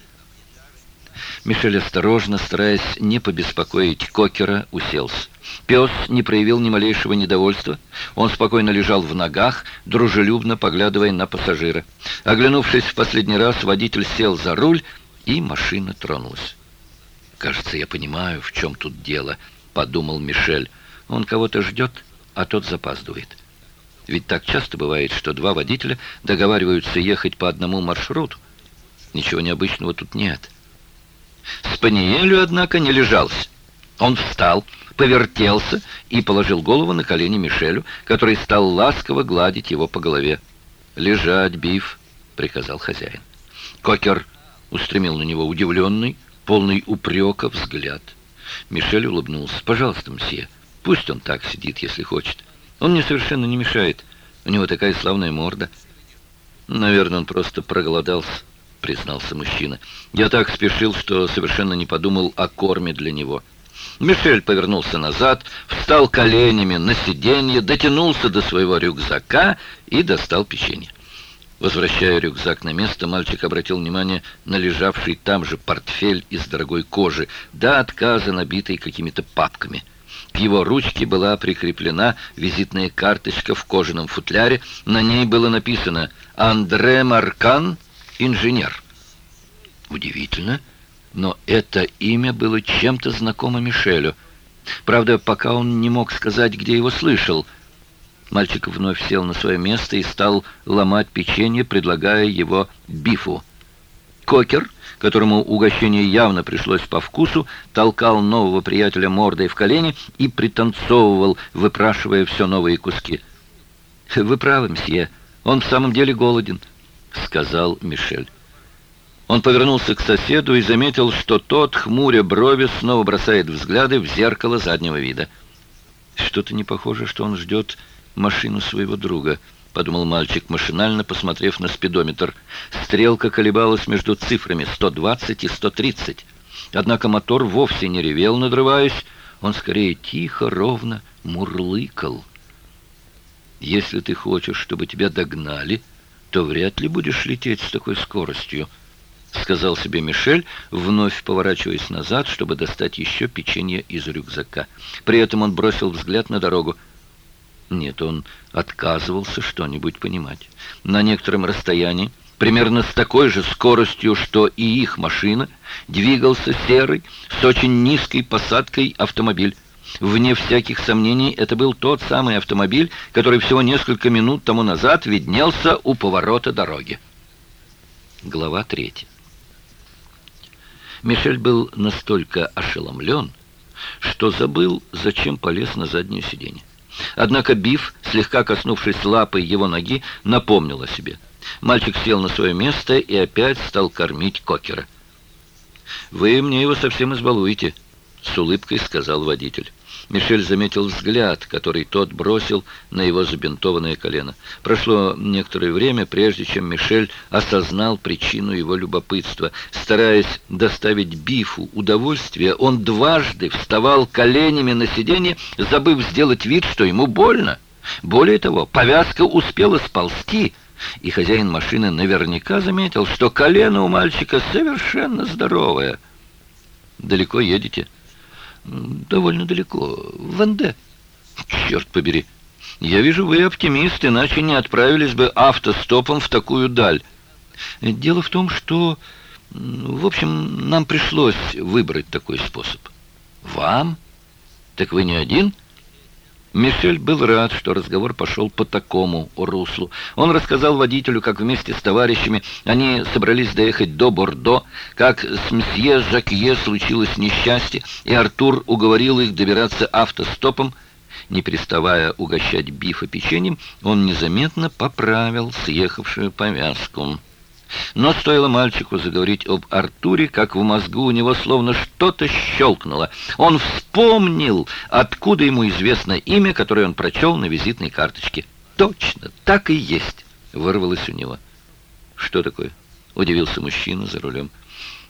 Мишель осторожно, стараясь не побеспокоить Кокера, уселся. Пес не проявил ни малейшего недовольства. Он спокойно лежал в ногах, дружелюбно поглядывая на пассажира. Оглянувшись в последний раз, водитель сел за руль, и машина тронулась. «Кажется, я понимаю, в чем тут дело», — подумал Мишель. «Он кого-то ждет, а тот запаздывает». Ведь так часто бывает, что два водителя договариваются ехать по одному маршруту. Ничего необычного тут нет. Спаниелю, однако, не лежался. Он встал, повертелся и положил голову на колени Мишелю, который стал ласково гладить его по голове. «Лежать, Биф!» — приказал хозяин. Кокер устремил на него удивленный, полный упрека взгляд. Мишель улыбнулся. «Пожалуйста, мсье, пусть он так сидит, если хочет. Он мне совершенно не мешает. У него такая славная морда». «Наверное, он просто проголодался» признался мужчина. «Я так спешил, что совершенно не подумал о корме для него». Мишель повернулся назад, встал коленями на сиденье, дотянулся до своего рюкзака и достал печенье. Возвращая рюкзак на место, мальчик обратил внимание на лежавший там же портфель из дорогой кожи, до отказа набитый какими-то папками. К его ручке была прикреплена визитная карточка в кожаном футляре. На ней было написано «Андре Маркан», инженер. Удивительно, но это имя было чем-то знакомо Мишелю. Правда, пока он не мог сказать, где его слышал. Мальчик вновь сел на свое место и стал ломать печенье, предлагая его бифу. Кокер, которому угощение явно пришлось по вкусу, толкал нового приятеля мордой в колени и пританцовывал, выпрашивая все новые куски. «Вы правы, мсье, он в самом деле голоден сказал Мишель. Он повернулся к соседу и заметил, что тот, хмуря брови, снова бросает взгляды в зеркало заднего вида. «Что-то не похоже, что он ждет машину своего друга», — подумал мальчик, машинально посмотрев на спидометр. Стрелка колебалась между цифрами 120 и 130. Однако мотор вовсе не ревел, надрываясь. Он скорее тихо, ровно мурлыкал. «Если ты хочешь, чтобы тебя догнали», — то вряд ли будешь лететь с такой скоростью», — сказал себе Мишель, вновь поворачиваясь назад, чтобы достать еще печенье из рюкзака. При этом он бросил взгляд на дорогу. Нет, он отказывался что-нибудь понимать. На некотором расстоянии, примерно с такой же скоростью, что и их машина, двигался серый с очень низкой посадкой автомобиль. Вне всяких сомнений, это был тот самый автомобиль, который всего несколько минут тому назад виднелся у поворота дороги. Глава 3. Мишель был настолько ошеломлен, что забыл, зачем полез на заднее сиденье. Однако Биф, слегка коснувшись лапой его ноги, напомнил о себе. Мальчик сел на свое место и опять стал кормить кокера. «Вы мне его совсем избалуете», — с улыбкой сказал водитель. Мишель заметил взгляд, который тот бросил на его забинтованное колено. Прошло некоторое время, прежде чем Мишель осознал причину его любопытства. Стараясь доставить Бифу удовольствие, он дважды вставал коленями на сиденье, забыв сделать вид, что ему больно. Более того, повязка успела сползти, и хозяин машины наверняка заметил, что колено у мальчика совершенно здоровое. «Далеко едете?» довольно далеко, в НД. Черт побери. Я вижу, вы оптимист, иначе не отправились бы автостопом в такую даль. Дело в том, что... В общем, нам пришлось выбрать такой способ. Вам? Так вы не один?» Мишель был рад, что разговор пошел по такому руслу. Он рассказал водителю, как вместе с товарищами они собрались доехать до Бордо, как с мсье Жакье случилось несчастье, и Артур уговорил их добираться автостопом. Не переставая угощать Бифа печеньем, он незаметно поправил съехавшую повязку. Но стоило мальчику заговорить об Артуре, как в мозгу у него словно что-то щелкнуло. Он вспомнил, откуда ему известно имя, которое он прочел на визитной карточке. «Точно, так и есть», — вырвалось у него. «Что такое?» — удивился мужчина за рулем.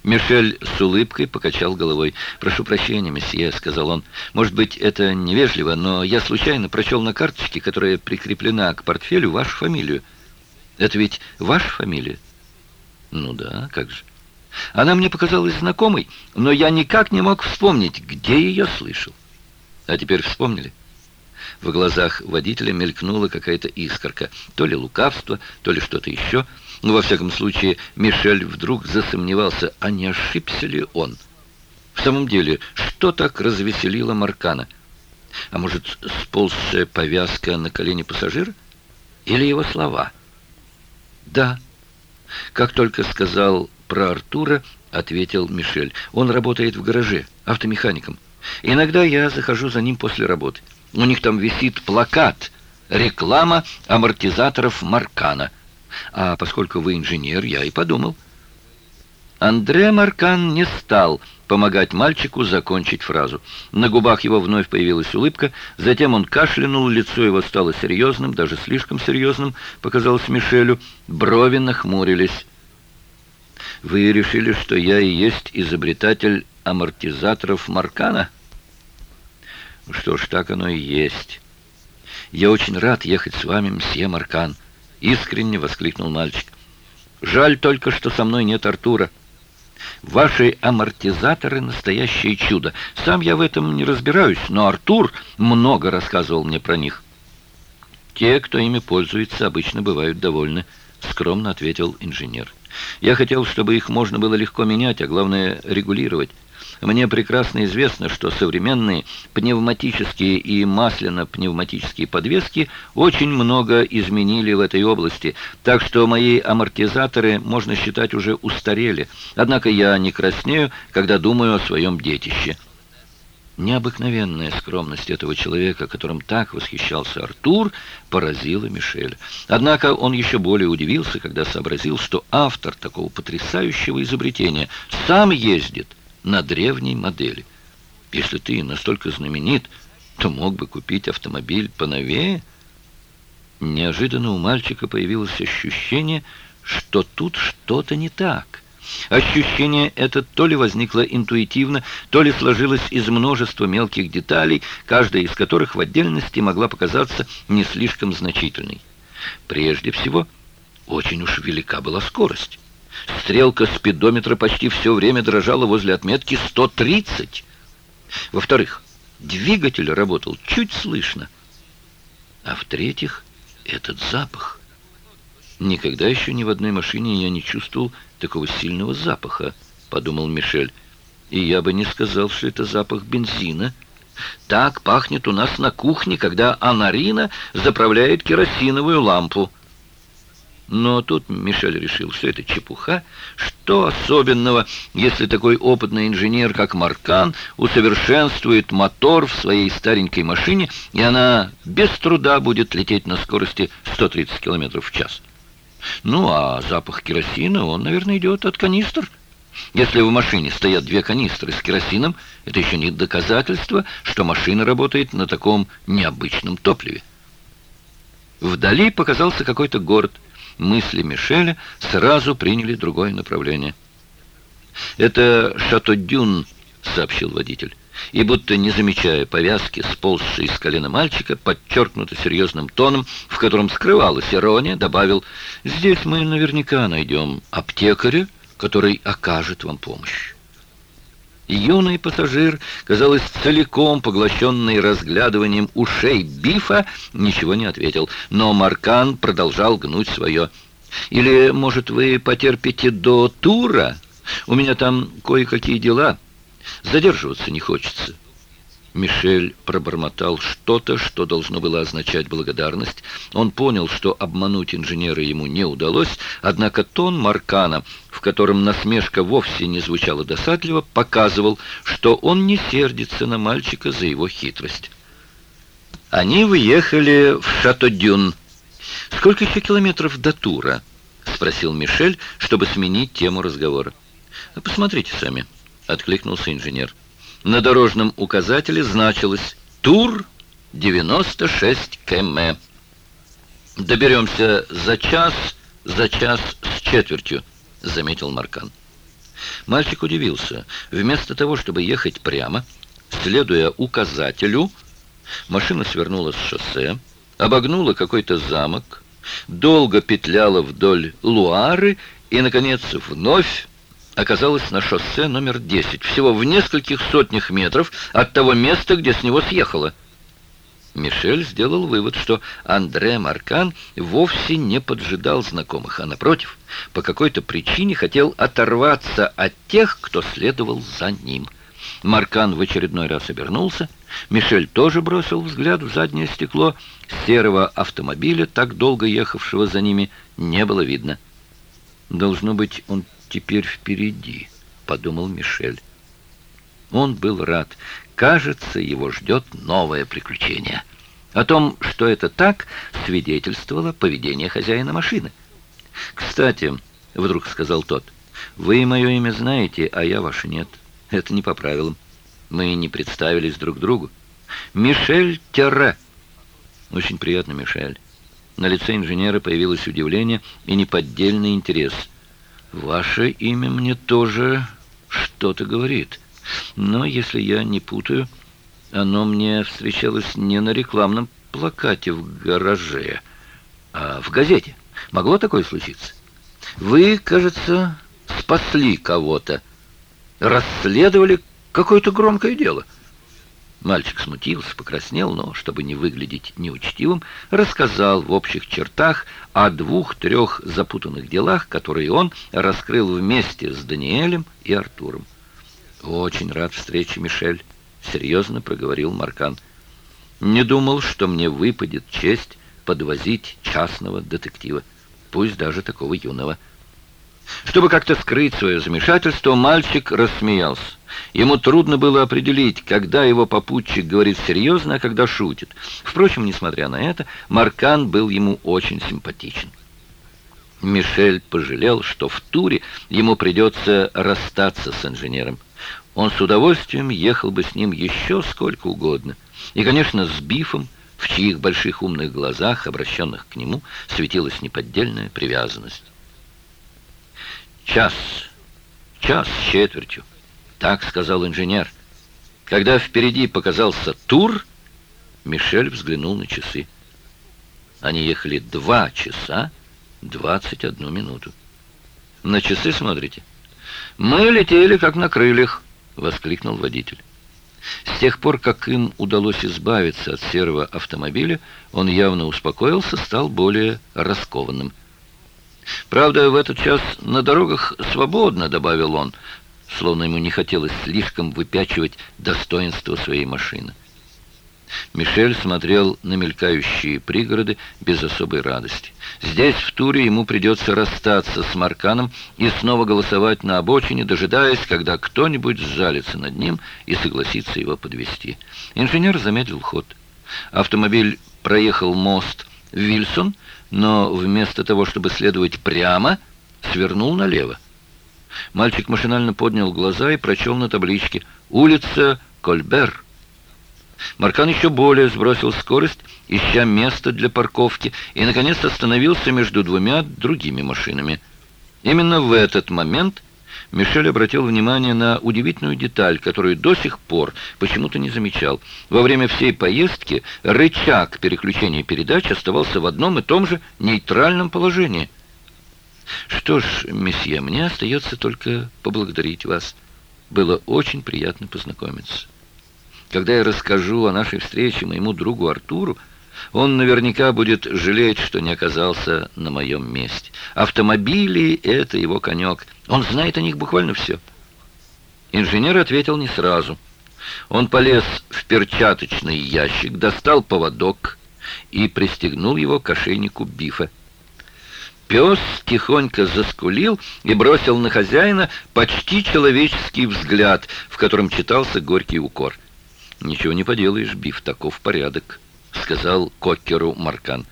Мишель с улыбкой покачал головой. «Прошу прощения, месье», — сказал он. «Может быть, это невежливо, но я случайно прочел на карточке, которая прикреплена к портфелю, вашу фамилию». «Это ведь ваша фамилия?» Ну да, как же. Она мне показалась знакомой, но я никак не мог вспомнить, где ее слышал. А теперь вспомнили. В глазах водителя мелькнула какая-то искорка. То ли лукавство, то ли что-то еще. Но ну, во всяком случае, Мишель вдруг засомневался, а не ошибся ли он. В самом деле, что так развеселило Маркана? А может, сползшая повязка на колени пассажира? Или его слова? «Да». Как только сказал про Артура, ответил Мишель. Он работает в гараже, автомехаником. Иногда я захожу за ним после работы. У них там висит плакат «Реклама амортизаторов Маркана». А поскольку вы инженер, я и подумал – Андре Маркан не стал помогать мальчику закончить фразу. На губах его вновь появилась улыбка, затем он кашлянул, лицо его стало серьезным, даже слишком серьезным, показалось Мишелю, брови нахмурились. «Вы решили, что я и есть изобретатель амортизаторов Маркана?» «Что ж, так оно и есть. Я очень рад ехать с вами, мсье Маркан», — искренне воскликнул мальчик. «Жаль только, что со мной нет Артура». Ваши амортизаторы — настоящее чудо. Сам я в этом не разбираюсь, но Артур много рассказывал мне про них. Те, кто ими пользуется, обычно бывают довольны, — скромно ответил инженер. Я хотел, чтобы их можно было легко менять, а главное — регулировать. Мне прекрасно известно, что современные пневматические и масляно-пневматические подвески очень много изменили в этой области, так что мои амортизаторы, можно считать, уже устарели. Однако я не краснею, когда думаю о своем детище. Необыкновенная скромность этого человека, которым так восхищался Артур, поразила Мишель. Однако он еще более удивился, когда сообразил, что автор такого потрясающего изобретения сам ездит на древней модели. Если ты настолько знаменит, то мог бы купить автомобиль поновее. Неожиданно у мальчика появилось ощущение, что тут что-то не так. Ощущение это то ли возникло интуитивно, то ли сложилось из множества мелких деталей, каждая из которых в отдельности могла показаться не слишком значительной. Прежде всего, очень уж велика была скорость. Стрелка спидометра почти все время дрожала возле отметки 130. Во-вторых, двигатель работал чуть слышно. А в-третьих, этот запах. Никогда еще ни в одной машине я не чувствовал такого сильного запаха, подумал Мишель. И я бы не сказал, что это запах бензина. Так пахнет у нас на кухне, когда Анарина заправляет керосиновую лампу. Но тут Мишель решил, что это чепуха. Что особенного, если такой опытный инженер, как Маркан, усовершенствует мотор в своей старенькой машине, и она без труда будет лететь на скорости 130 км в час? Ну, а запах керосина, он, наверное, идет от канистр. Если в машине стоят две канистры с керосином, это еще не доказательство, что машина работает на таком необычном топливе. Вдали показался какой-то город – мысли Мишеля сразу приняли другое направление. «Это Шатодюн, — сообщил водитель, и, будто не замечая повязки, сползшей с колена мальчика, подчеркнуто серьезным тоном, в котором скрывалась ирония, добавил, «Здесь мы наверняка найдем аптекаря, который окажет вам помощь». Юный пассажир, казалось, целиком поглощенный разглядыванием ушей Бифа, ничего не ответил, но Маркан продолжал гнуть свое. «Или, может, вы потерпите до тура? У меня там кое-какие дела. Задерживаться не хочется». Мишель пробормотал что-то, что должно было означать благодарность. Он понял, что обмануть инженера ему не удалось, однако тон Маркана, в котором насмешка вовсе не звучала досадливо, показывал, что он не сердится на мальчика за его хитрость. Они выехали в Шатодюн. «Сколько еще километров до Тура?» — спросил Мишель, чтобы сменить тему разговора. «Посмотрите сами», — откликнулся инженер. На дорожном указателе значилось «Тур 96 км». «Доберемся за час, за час с четвертью», — заметил Маркан. Мальчик удивился. Вместо того, чтобы ехать прямо, следуя указателю, машина свернула с шоссе, обогнула какой-то замок, долго петляла вдоль Луары и, наконец, вновь оказалась на шоссе номер 10, всего в нескольких сотнях метров от того места, где с него съехала. Мишель сделал вывод, что Андре Маркан вовсе не поджидал знакомых, а напротив, по какой-то причине хотел оторваться от тех, кто следовал за ним. Маркан в очередной раз обернулся. Мишель тоже бросил взгляд в заднее стекло. Серого автомобиля, так долго ехавшего за ними, не было видно. Должно быть, он теперь впереди», — подумал Мишель. Он был рад. Кажется, его ждет новое приключение. О том, что это так, свидетельствовало поведение хозяина машины. «Кстати», — вдруг сказал тот, — «вы мое имя знаете, а я ваше нет. Это не по правилам. Мы не представились друг другу. Мишель Терре». «Очень приятно, Мишель». На лице инженера появилось удивление и неподдельный интерес — Ваше имя мне тоже что-то говорит. Но, если я не путаю, оно мне встречалось не на рекламном плакате в гараже, а в газете. Могло такое случиться? Вы, кажется, спасли кого-то, расследовали какое-то громкое дело». Мальчик смутился, покраснел, но, чтобы не выглядеть неучтивым, рассказал в общих чертах о двух-трех запутанных делах, которые он раскрыл вместе с Даниэлем и Артуром. «Очень рад встрече, Мишель», — серьезно проговорил Маркан. «Не думал, что мне выпадет честь подвозить частного детектива, пусть даже такого юного». Чтобы как-то скрыть свое замешательство, мальчик рассмеялся. Ему трудно было определить, когда его попутчик говорит серьезно, а когда шутит. Впрочем, несмотря на это, Маркан был ему очень симпатичен. Мишель пожалел, что в туре ему придется расстаться с инженером. Он с удовольствием ехал бы с ним еще сколько угодно. И, конечно, с Бифом, в чьих больших умных глазах, обращенных к нему, светилась неподдельная привязанность. Час, час с четвертью. Так сказал инженер. Когда впереди показался тур, Мишель взглянул на часы. Они ехали два часа 21 минуту. На часы смотрите. «Мы летели, как на крыльях!» — воскликнул водитель. С тех пор, как им удалось избавиться от серого автомобиля, он явно успокоился, стал более раскованным. «Правда, в этот час на дорогах свободно», — добавил он, словно ему не хотелось слишком выпячивать достоинство своей машины. Мишель смотрел на мелькающие пригороды без особой радости. Здесь, в Туре, ему придется расстаться с Марканом и снова голосовать на обочине, дожидаясь, когда кто-нибудь сжалится над ним и согласится его подвести. Инженер замедлил ход. Автомобиль проехал мост Вильсон, но вместо того, чтобы следовать прямо, свернул налево. Мальчик машинально поднял глаза и прочел на табличке «Улица Кольбер». Маркан еще более сбросил скорость, ища место для парковки, и, наконец, остановился между двумя другими машинами. Именно в этот момент Мишель обратил внимание на удивительную деталь, которую до сих пор почему-то не замечал. Во время всей поездки рычаг переключения передач оставался в одном и том же нейтральном положении – что ж, месье, мне остается только поблагодарить вас. Было очень приятно познакомиться. Когда я расскажу о нашей встрече моему другу Артуру, он наверняка будет жалеть, что не оказался на моем месте. Автомобили — это его конек. Он знает о них буквально все. Инженер ответил не сразу. Он полез в перчаточный ящик, достал поводок и пристегнул его к ошейнику бифа. Пес тихонько заскулил и бросил на хозяина почти человеческий взгляд, в котором читался горький укор. «Ничего не поделаешь, Биф, таков порядок», — сказал Кокеру Маркан.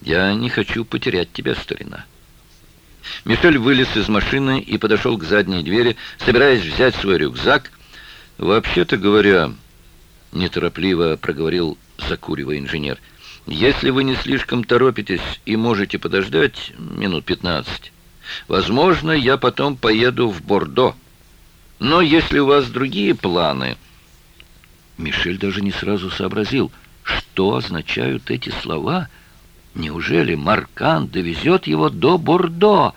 «Я не хочу потерять тебя, старина». Мишель вылез из машины и подошел к задней двери, собираясь взять свой рюкзак. «Вообще-то говоря...» — неторопливо проговорил закуривая инженер — если вы не слишком торопитесь и можете подождать минут 15, возможно, я потом поеду в Бордо. Но если у вас другие планы... Мишель даже не сразу сообразил, что означают эти слова. Неужели Маркан довезет его до Бордо?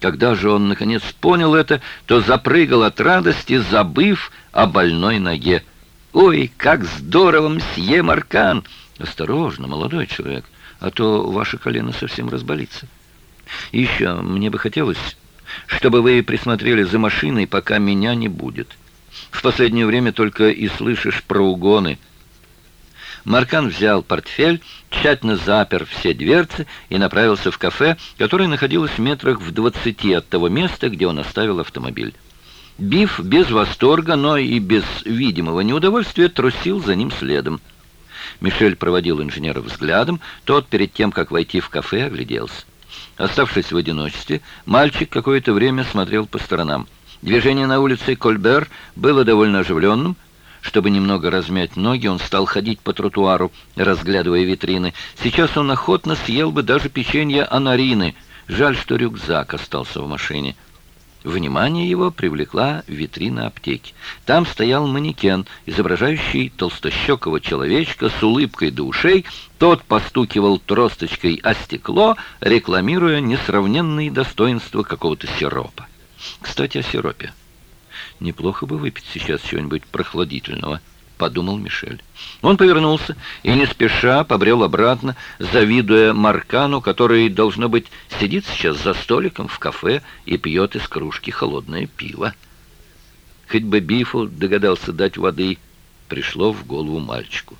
Когда же он наконец понял это, то запрыгал от радости, забыв о больной ноге. «Ой, как здорово, мсье Маркан!» «Осторожно, молодой человек, а то ваше колено совсем разболится. Еще мне бы хотелось, чтобы вы присмотрели за машиной, пока меня не будет. В последнее время только и слышишь про угоны». Маркан взял портфель, тщательно запер все дверцы и направился в кафе, которое находилось в метрах в двадцати от того места, где он оставил автомобиль. Биф без восторга, но и без видимого неудовольствия трусил за ним следом. Мишель проводил инженера взглядом, тот перед тем, как войти в кафе, огляделся. Оставшись в одиночестве, мальчик какое-то время смотрел по сторонам. Движение на улице Кольбер было довольно оживленным. Чтобы немного размять ноги, он стал ходить по тротуару, разглядывая витрины. Сейчас он охотно съел бы даже печенье анарины. Жаль, что рюкзак остался в машине. Внимание его привлекла витрина аптеки. Там стоял манекен, изображающий толстощекого человечка с улыбкой до ушей. Тот постукивал тросточкой о стекло, рекламируя несравненные достоинства какого-то сиропа. Кстати, о сиропе. Неплохо бы выпить сейчас чего-нибудь прохладительного подумал Мишель. Он повернулся и не спеша побрел обратно, завидуя Маркану, который, должно быть, сидит сейчас за столиком в кафе и пьет из кружки холодное пиво. Хоть бы Бифу догадался дать воды, пришло в голову мальчику.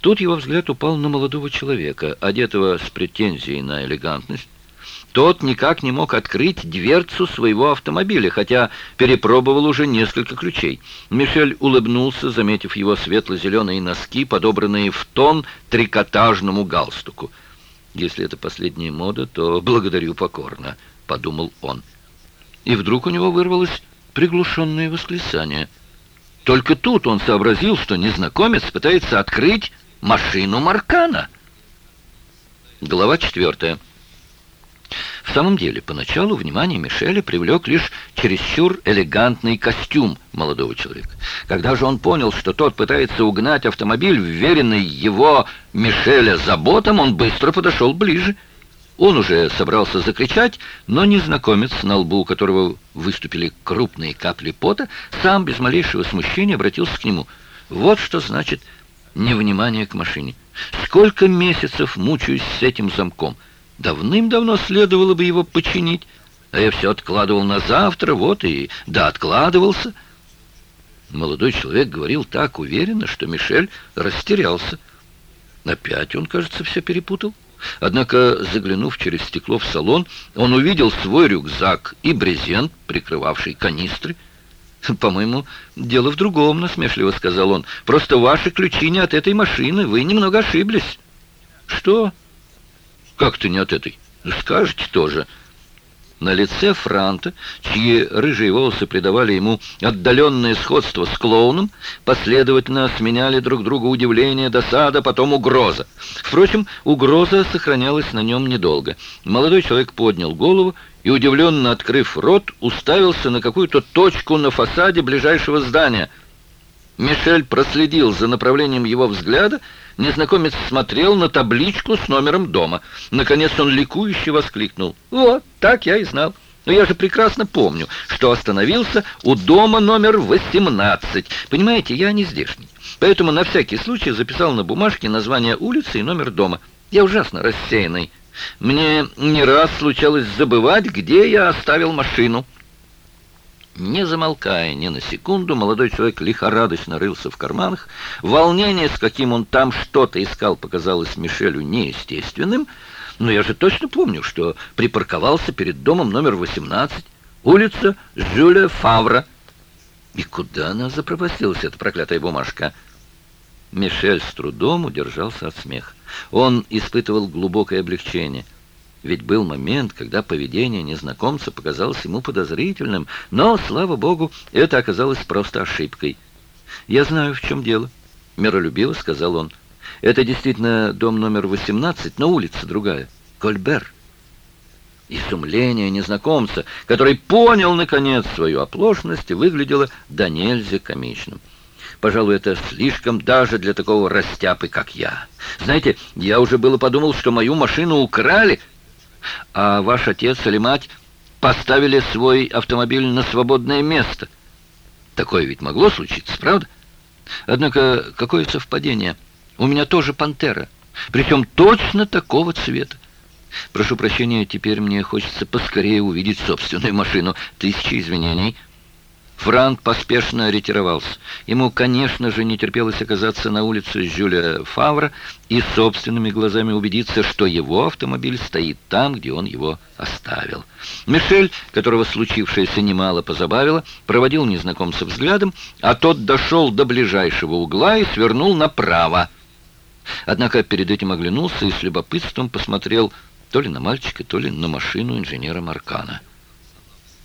Тут его взгляд упал на молодого человека, одетого с претензией на элегантность, тот никак не мог открыть дверцу своего автомобиля, хотя перепробовал уже несколько ключей. Мишель улыбнулся, заметив его светло-зеленые носки, подобранные в тон трикотажному галстуку. «Если это последняя мода, то благодарю покорно», — подумал он. И вдруг у него вырвалось приглушенное восклицание. Только тут он сообразил, что незнакомец пытается открыть машину Маркана. Глава четвертая. В самом деле, поначалу внимание Мишеля привлек лишь чересчур элегантный костюм молодого человека. Когда же он понял, что тот пытается угнать автомобиль, вверенный его Мишеля заботам, он быстро подошел ближе. Он уже собрался закричать, но незнакомец, на лбу которого выступили крупные капли пота, сам без малейшего смущения обратился к нему. Вот что значит невнимание к машине. Сколько месяцев мучаюсь с этим замком — Давным-давно следовало бы его починить. А я все откладывал на завтра, вот и... Да, откладывался. Молодой человек говорил так уверенно, что Мишель растерялся. Опять он, кажется, все перепутал. Однако, заглянув через стекло в салон, он увидел свой рюкзак и брезент, прикрывавший канистры. «По-моему, дело в другом», — насмешливо сказал он. «Просто ваши ключи не от этой машины, вы немного ошиблись». «Что?» Как ты не от этой? Скажете тоже. На лице Франта, чьи рыжие волосы придавали ему отдаленное сходство с клоуном, последовательно сменяли друг друга удивление, досада, потом угроза. Впрочем, угроза сохранялась на нем недолго. Молодой человек поднял голову и, удивленно открыв рот, уставился на какую-то точку на фасаде ближайшего здания. Мишель проследил за направлением его взгляда, Незнакомец смотрел на табличку с номером дома. Наконец он ликующе воскликнул. «Вот, так я и знал. Но я же прекрасно помню, что остановился у дома номер 18. Понимаете, я не здешний. Поэтому на всякий случай записал на бумажке название улицы и номер дома. Я ужасно рассеянный. Мне не раз случалось забывать, где я оставил машину». Не замолкая ни на секунду, молодой человек лихорадочно рылся в карманах. Волнение, с каким он там что-то искал, показалось Мишелю неестественным. Но я же точно помню, что припарковался перед домом номер 18, улица Жюля Фавра. И куда она запропастилась, эта проклятая бумажка? Мишель с трудом удержался от смеха. Он испытывал глубокое облегчение – ведь был момент, когда поведение незнакомца показалось ему подозрительным, но, слава богу, это оказалось просто ошибкой. «Я знаю, в чем дело», — миролюбиво сказал он. «Это действительно дом номер 18, но улица другая. Кольбер». Изумление незнакомца, который понял, наконец, свою оплошность, выглядело до нельзя комичным. Пожалуй, это слишком даже для такого растяпы, как я. Знаете, я уже было подумал, что мою машину украли, а ваш отец или мать поставили свой автомобиль на свободное место. Такое ведь могло случиться, правда? Однако какое совпадение. У меня тоже пантера, причем точно такого цвета. Прошу прощения, теперь мне хочется поскорее увидеть собственную машину. Тысячи извинений. Франк поспешно ретировался. Ему, конечно же, не терпелось оказаться на улице Жюля Фавра и собственными глазами убедиться, что его автомобиль стоит там, где он его оставил. Мишель, которого случившееся немало позабавило, проводил незнакомца взглядом, а тот дошел до ближайшего угла и свернул направо. Однако перед этим оглянулся и с любопытством посмотрел то ли на мальчика, то ли на машину инженера Маркана.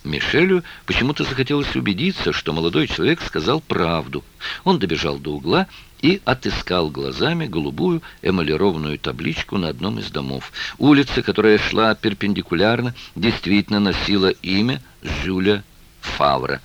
Мишелю почему-то захотелось убедиться, что молодой человек сказал правду. Он добежал до угла и отыскал глазами голубую эмалированную табличку на одном из домов. Улица, которая шла перпендикулярно, действительно носила имя Жюля Фавра.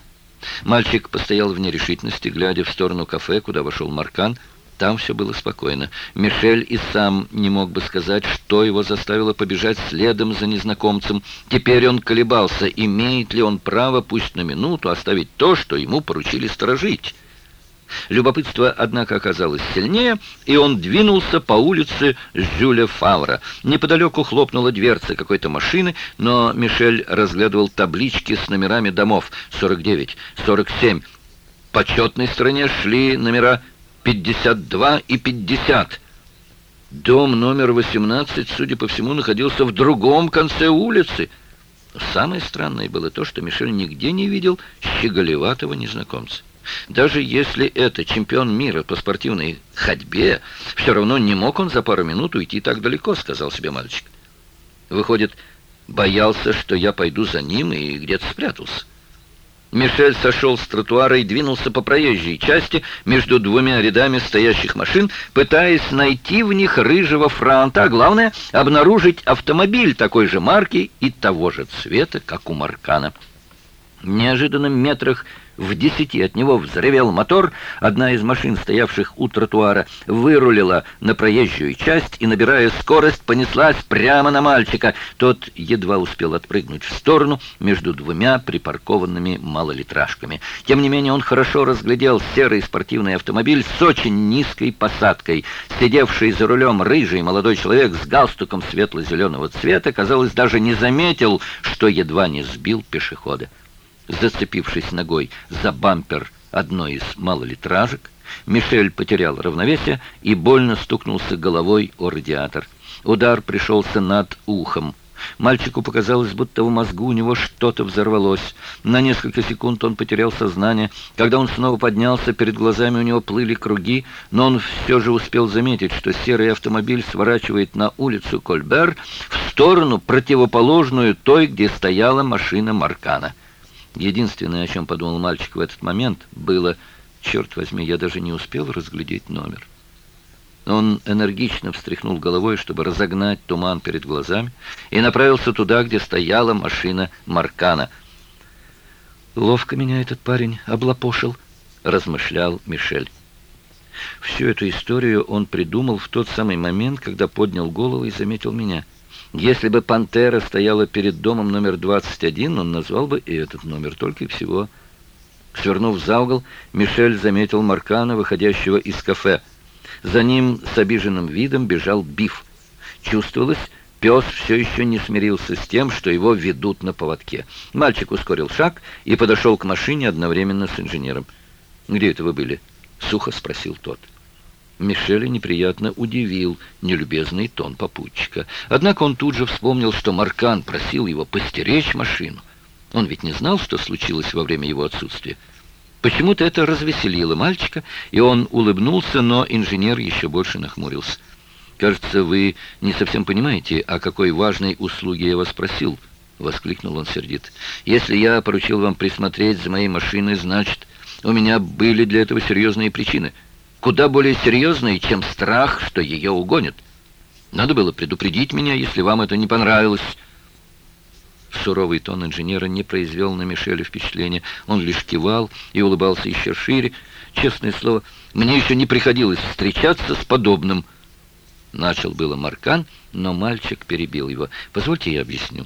Мальчик постоял в нерешительности, глядя в сторону кафе, куда вошел Маркан – там все было спокойно. Мишель и сам не мог бы сказать, что его заставило побежать следом за незнакомцем. Теперь он колебался, имеет ли он право пусть на минуту оставить то, что ему поручили сторожить. Любопытство, однако, оказалось сильнее, и он двинулся по улице Жюля Фавра. Неподалеку хлопнула дверца какой-то машины, но Мишель разглядывал таблички с номерами домов 49, 47. По четной стороне шли номера 52 и 50. Дом номер 18, судя по всему, находился в другом конце улицы. Самое странное было то, что Мишель нигде не видел щеголеватого незнакомца. Даже если это чемпион мира по спортивной ходьбе, все равно не мог он за пару минут уйти так далеко, сказал себе мальчик. Выходит, боялся, что я пойду за ним и где-то спрятался. Мишель сошел с тротуара и двинулся по проезжей части между двумя рядами стоящих машин, пытаясь найти в них рыжего франта, а главное — обнаружить автомобиль такой же марки и того же цвета, как у Маркана. Неожиданно метрах в десяти от него взревел мотор, одна из машин, стоявших у тротуара, вырулила на проезжую часть и, набирая скорость, понеслась прямо на мальчика. Тот едва успел отпрыгнуть в сторону между двумя припаркованными малолитражками. Тем не менее, он хорошо разглядел серый спортивный автомобиль с очень низкой посадкой. Сидевший за рулем рыжий молодой человек с галстуком светло-зеленого цвета, казалось, даже не заметил, что едва не сбил пешехода зацепившись ногой за бампер одной из малолитражек. Мишель потерял равновесие и больно стукнулся головой о радиатор. Удар пришелся над ухом. Мальчику показалось, будто в мозгу у него что-то взорвалось. На несколько секунд он потерял сознание. Когда он снова поднялся, перед глазами у него плыли круги, но он все же успел заметить, что серый автомобиль сворачивает на улицу Кольбер в сторону, противоположную той, где стояла машина Маркана. Единственное, о чем подумал мальчик в этот момент, было «Черт возьми, я даже не успел разглядеть номер». Он энергично встряхнул головой, чтобы разогнать туман перед глазами, и направился туда, где стояла машина Маркана. «Ловко меня этот парень облапошил», — размышлял Мишель. Всю эту историю он придумал в тот самый момент, когда поднял голову и заметил меня — если бы «Пантера» стояла перед домом номер 21, он назвал бы и этот номер, только и всего. Свернув за угол, Мишель заметил Маркана, выходящего из кафе. За ним с обиженным видом бежал Биф. Чувствовалось, пес все еще не смирился с тем, что его ведут на поводке. Мальчик ускорил шаг и подошел к машине одновременно с инженером. «Где это вы были?» — сухо спросил тот. — Мишеля неприятно удивил нелюбезный тон попутчика. Однако он тут же вспомнил, что Маркан просил его постеречь машину. Он ведь не знал, что случилось во время его отсутствия. Почему-то это развеселило мальчика, и он улыбнулся, но инженер еще больше нахмурился. «Кажется, вы не совсем понимаете, о какой важной услуге я вас просил», — воскликнул он сердит. «Если я поручил вам присмотреть за моей машиной, значит, у меня были для этого серьезные причины» куда более серьезные, чем страх, что ее угонят. Надо было предупредить меня, если вам это не понравилось». Суровый тон инженера не произвел на Мишеля впечатления. Он лишь кивал и улыбался еще шире. Честное слово, мне еще не приходилось встречаться с подобным. Начал было Маркан, но мальчик перебил его. «Позвольте я объясню.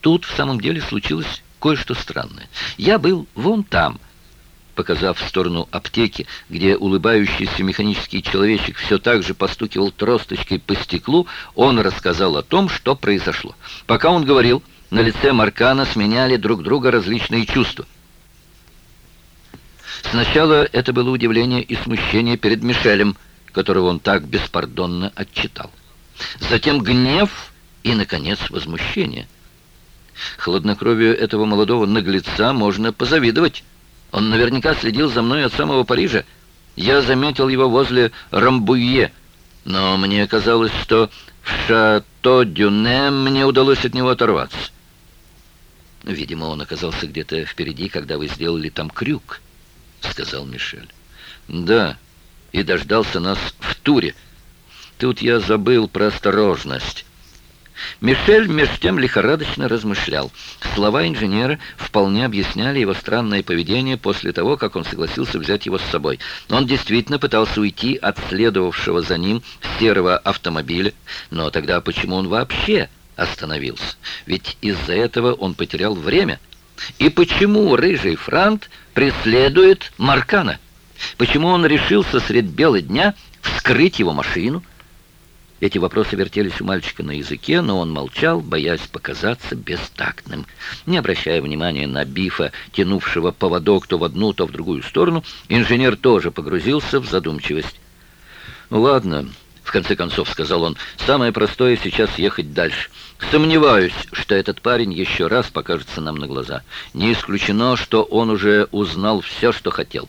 Тут в самом деле случилось кое-что странное. Я был вон там» показав в сторону аптеки, где улыбающийся механический человечек все так же постукивал тросточкой по стеклу, он рассказал о том, что произошло. Пока он говорил, на лице Маркана сменяли друг друга различные чувства. Сначала это было удивление и смущение перед Мишелем, которого он так беспардонно отчитал. Затем гнев и, наконец, возмущение. Хладнокровию этого молодого наглеца можно позавидовать. Он наверняка следил за мной от самого Парижа. Я заметил его возле Рамбуе, но мне казалось, что в Шато-Дюне мне удалось от него оторваться. Видимо, он оказался где-то впереди, когда вы сделали там крюк, сказал Мишель. Да, и дождался нас в туре. Тут я забыл про осторожность. Мишель меж тем лихорадочно размышлял. Слова инженера вполне объясняли его странное поведение после того, как он согласился взять его с собой. Он действительно пытался уйти от следовавшего за ним серого автомобиля, но тогда почему он вообще остановился? Ведь из-за этого он потерял время. И почему рыжий франт преследует Маркана? Почему он решился средь бела дня вскрыть его машину? Эти вопросы вертелись у мальчика на языке, но он молчал, боясь показаться бестактным. Не обращая внимания на Бифа, тянувшего поводок то в одну, то в другую сторону, инженер тоже погрузился в задумчивость. «Ну ладно», — в конце концов сказал он, — «самое простое сейчас ехать дальше. Сомневаюсь, что этот парень еще раз покажется нам на глаза. Не исключено, что он уже узнал все, что хотел».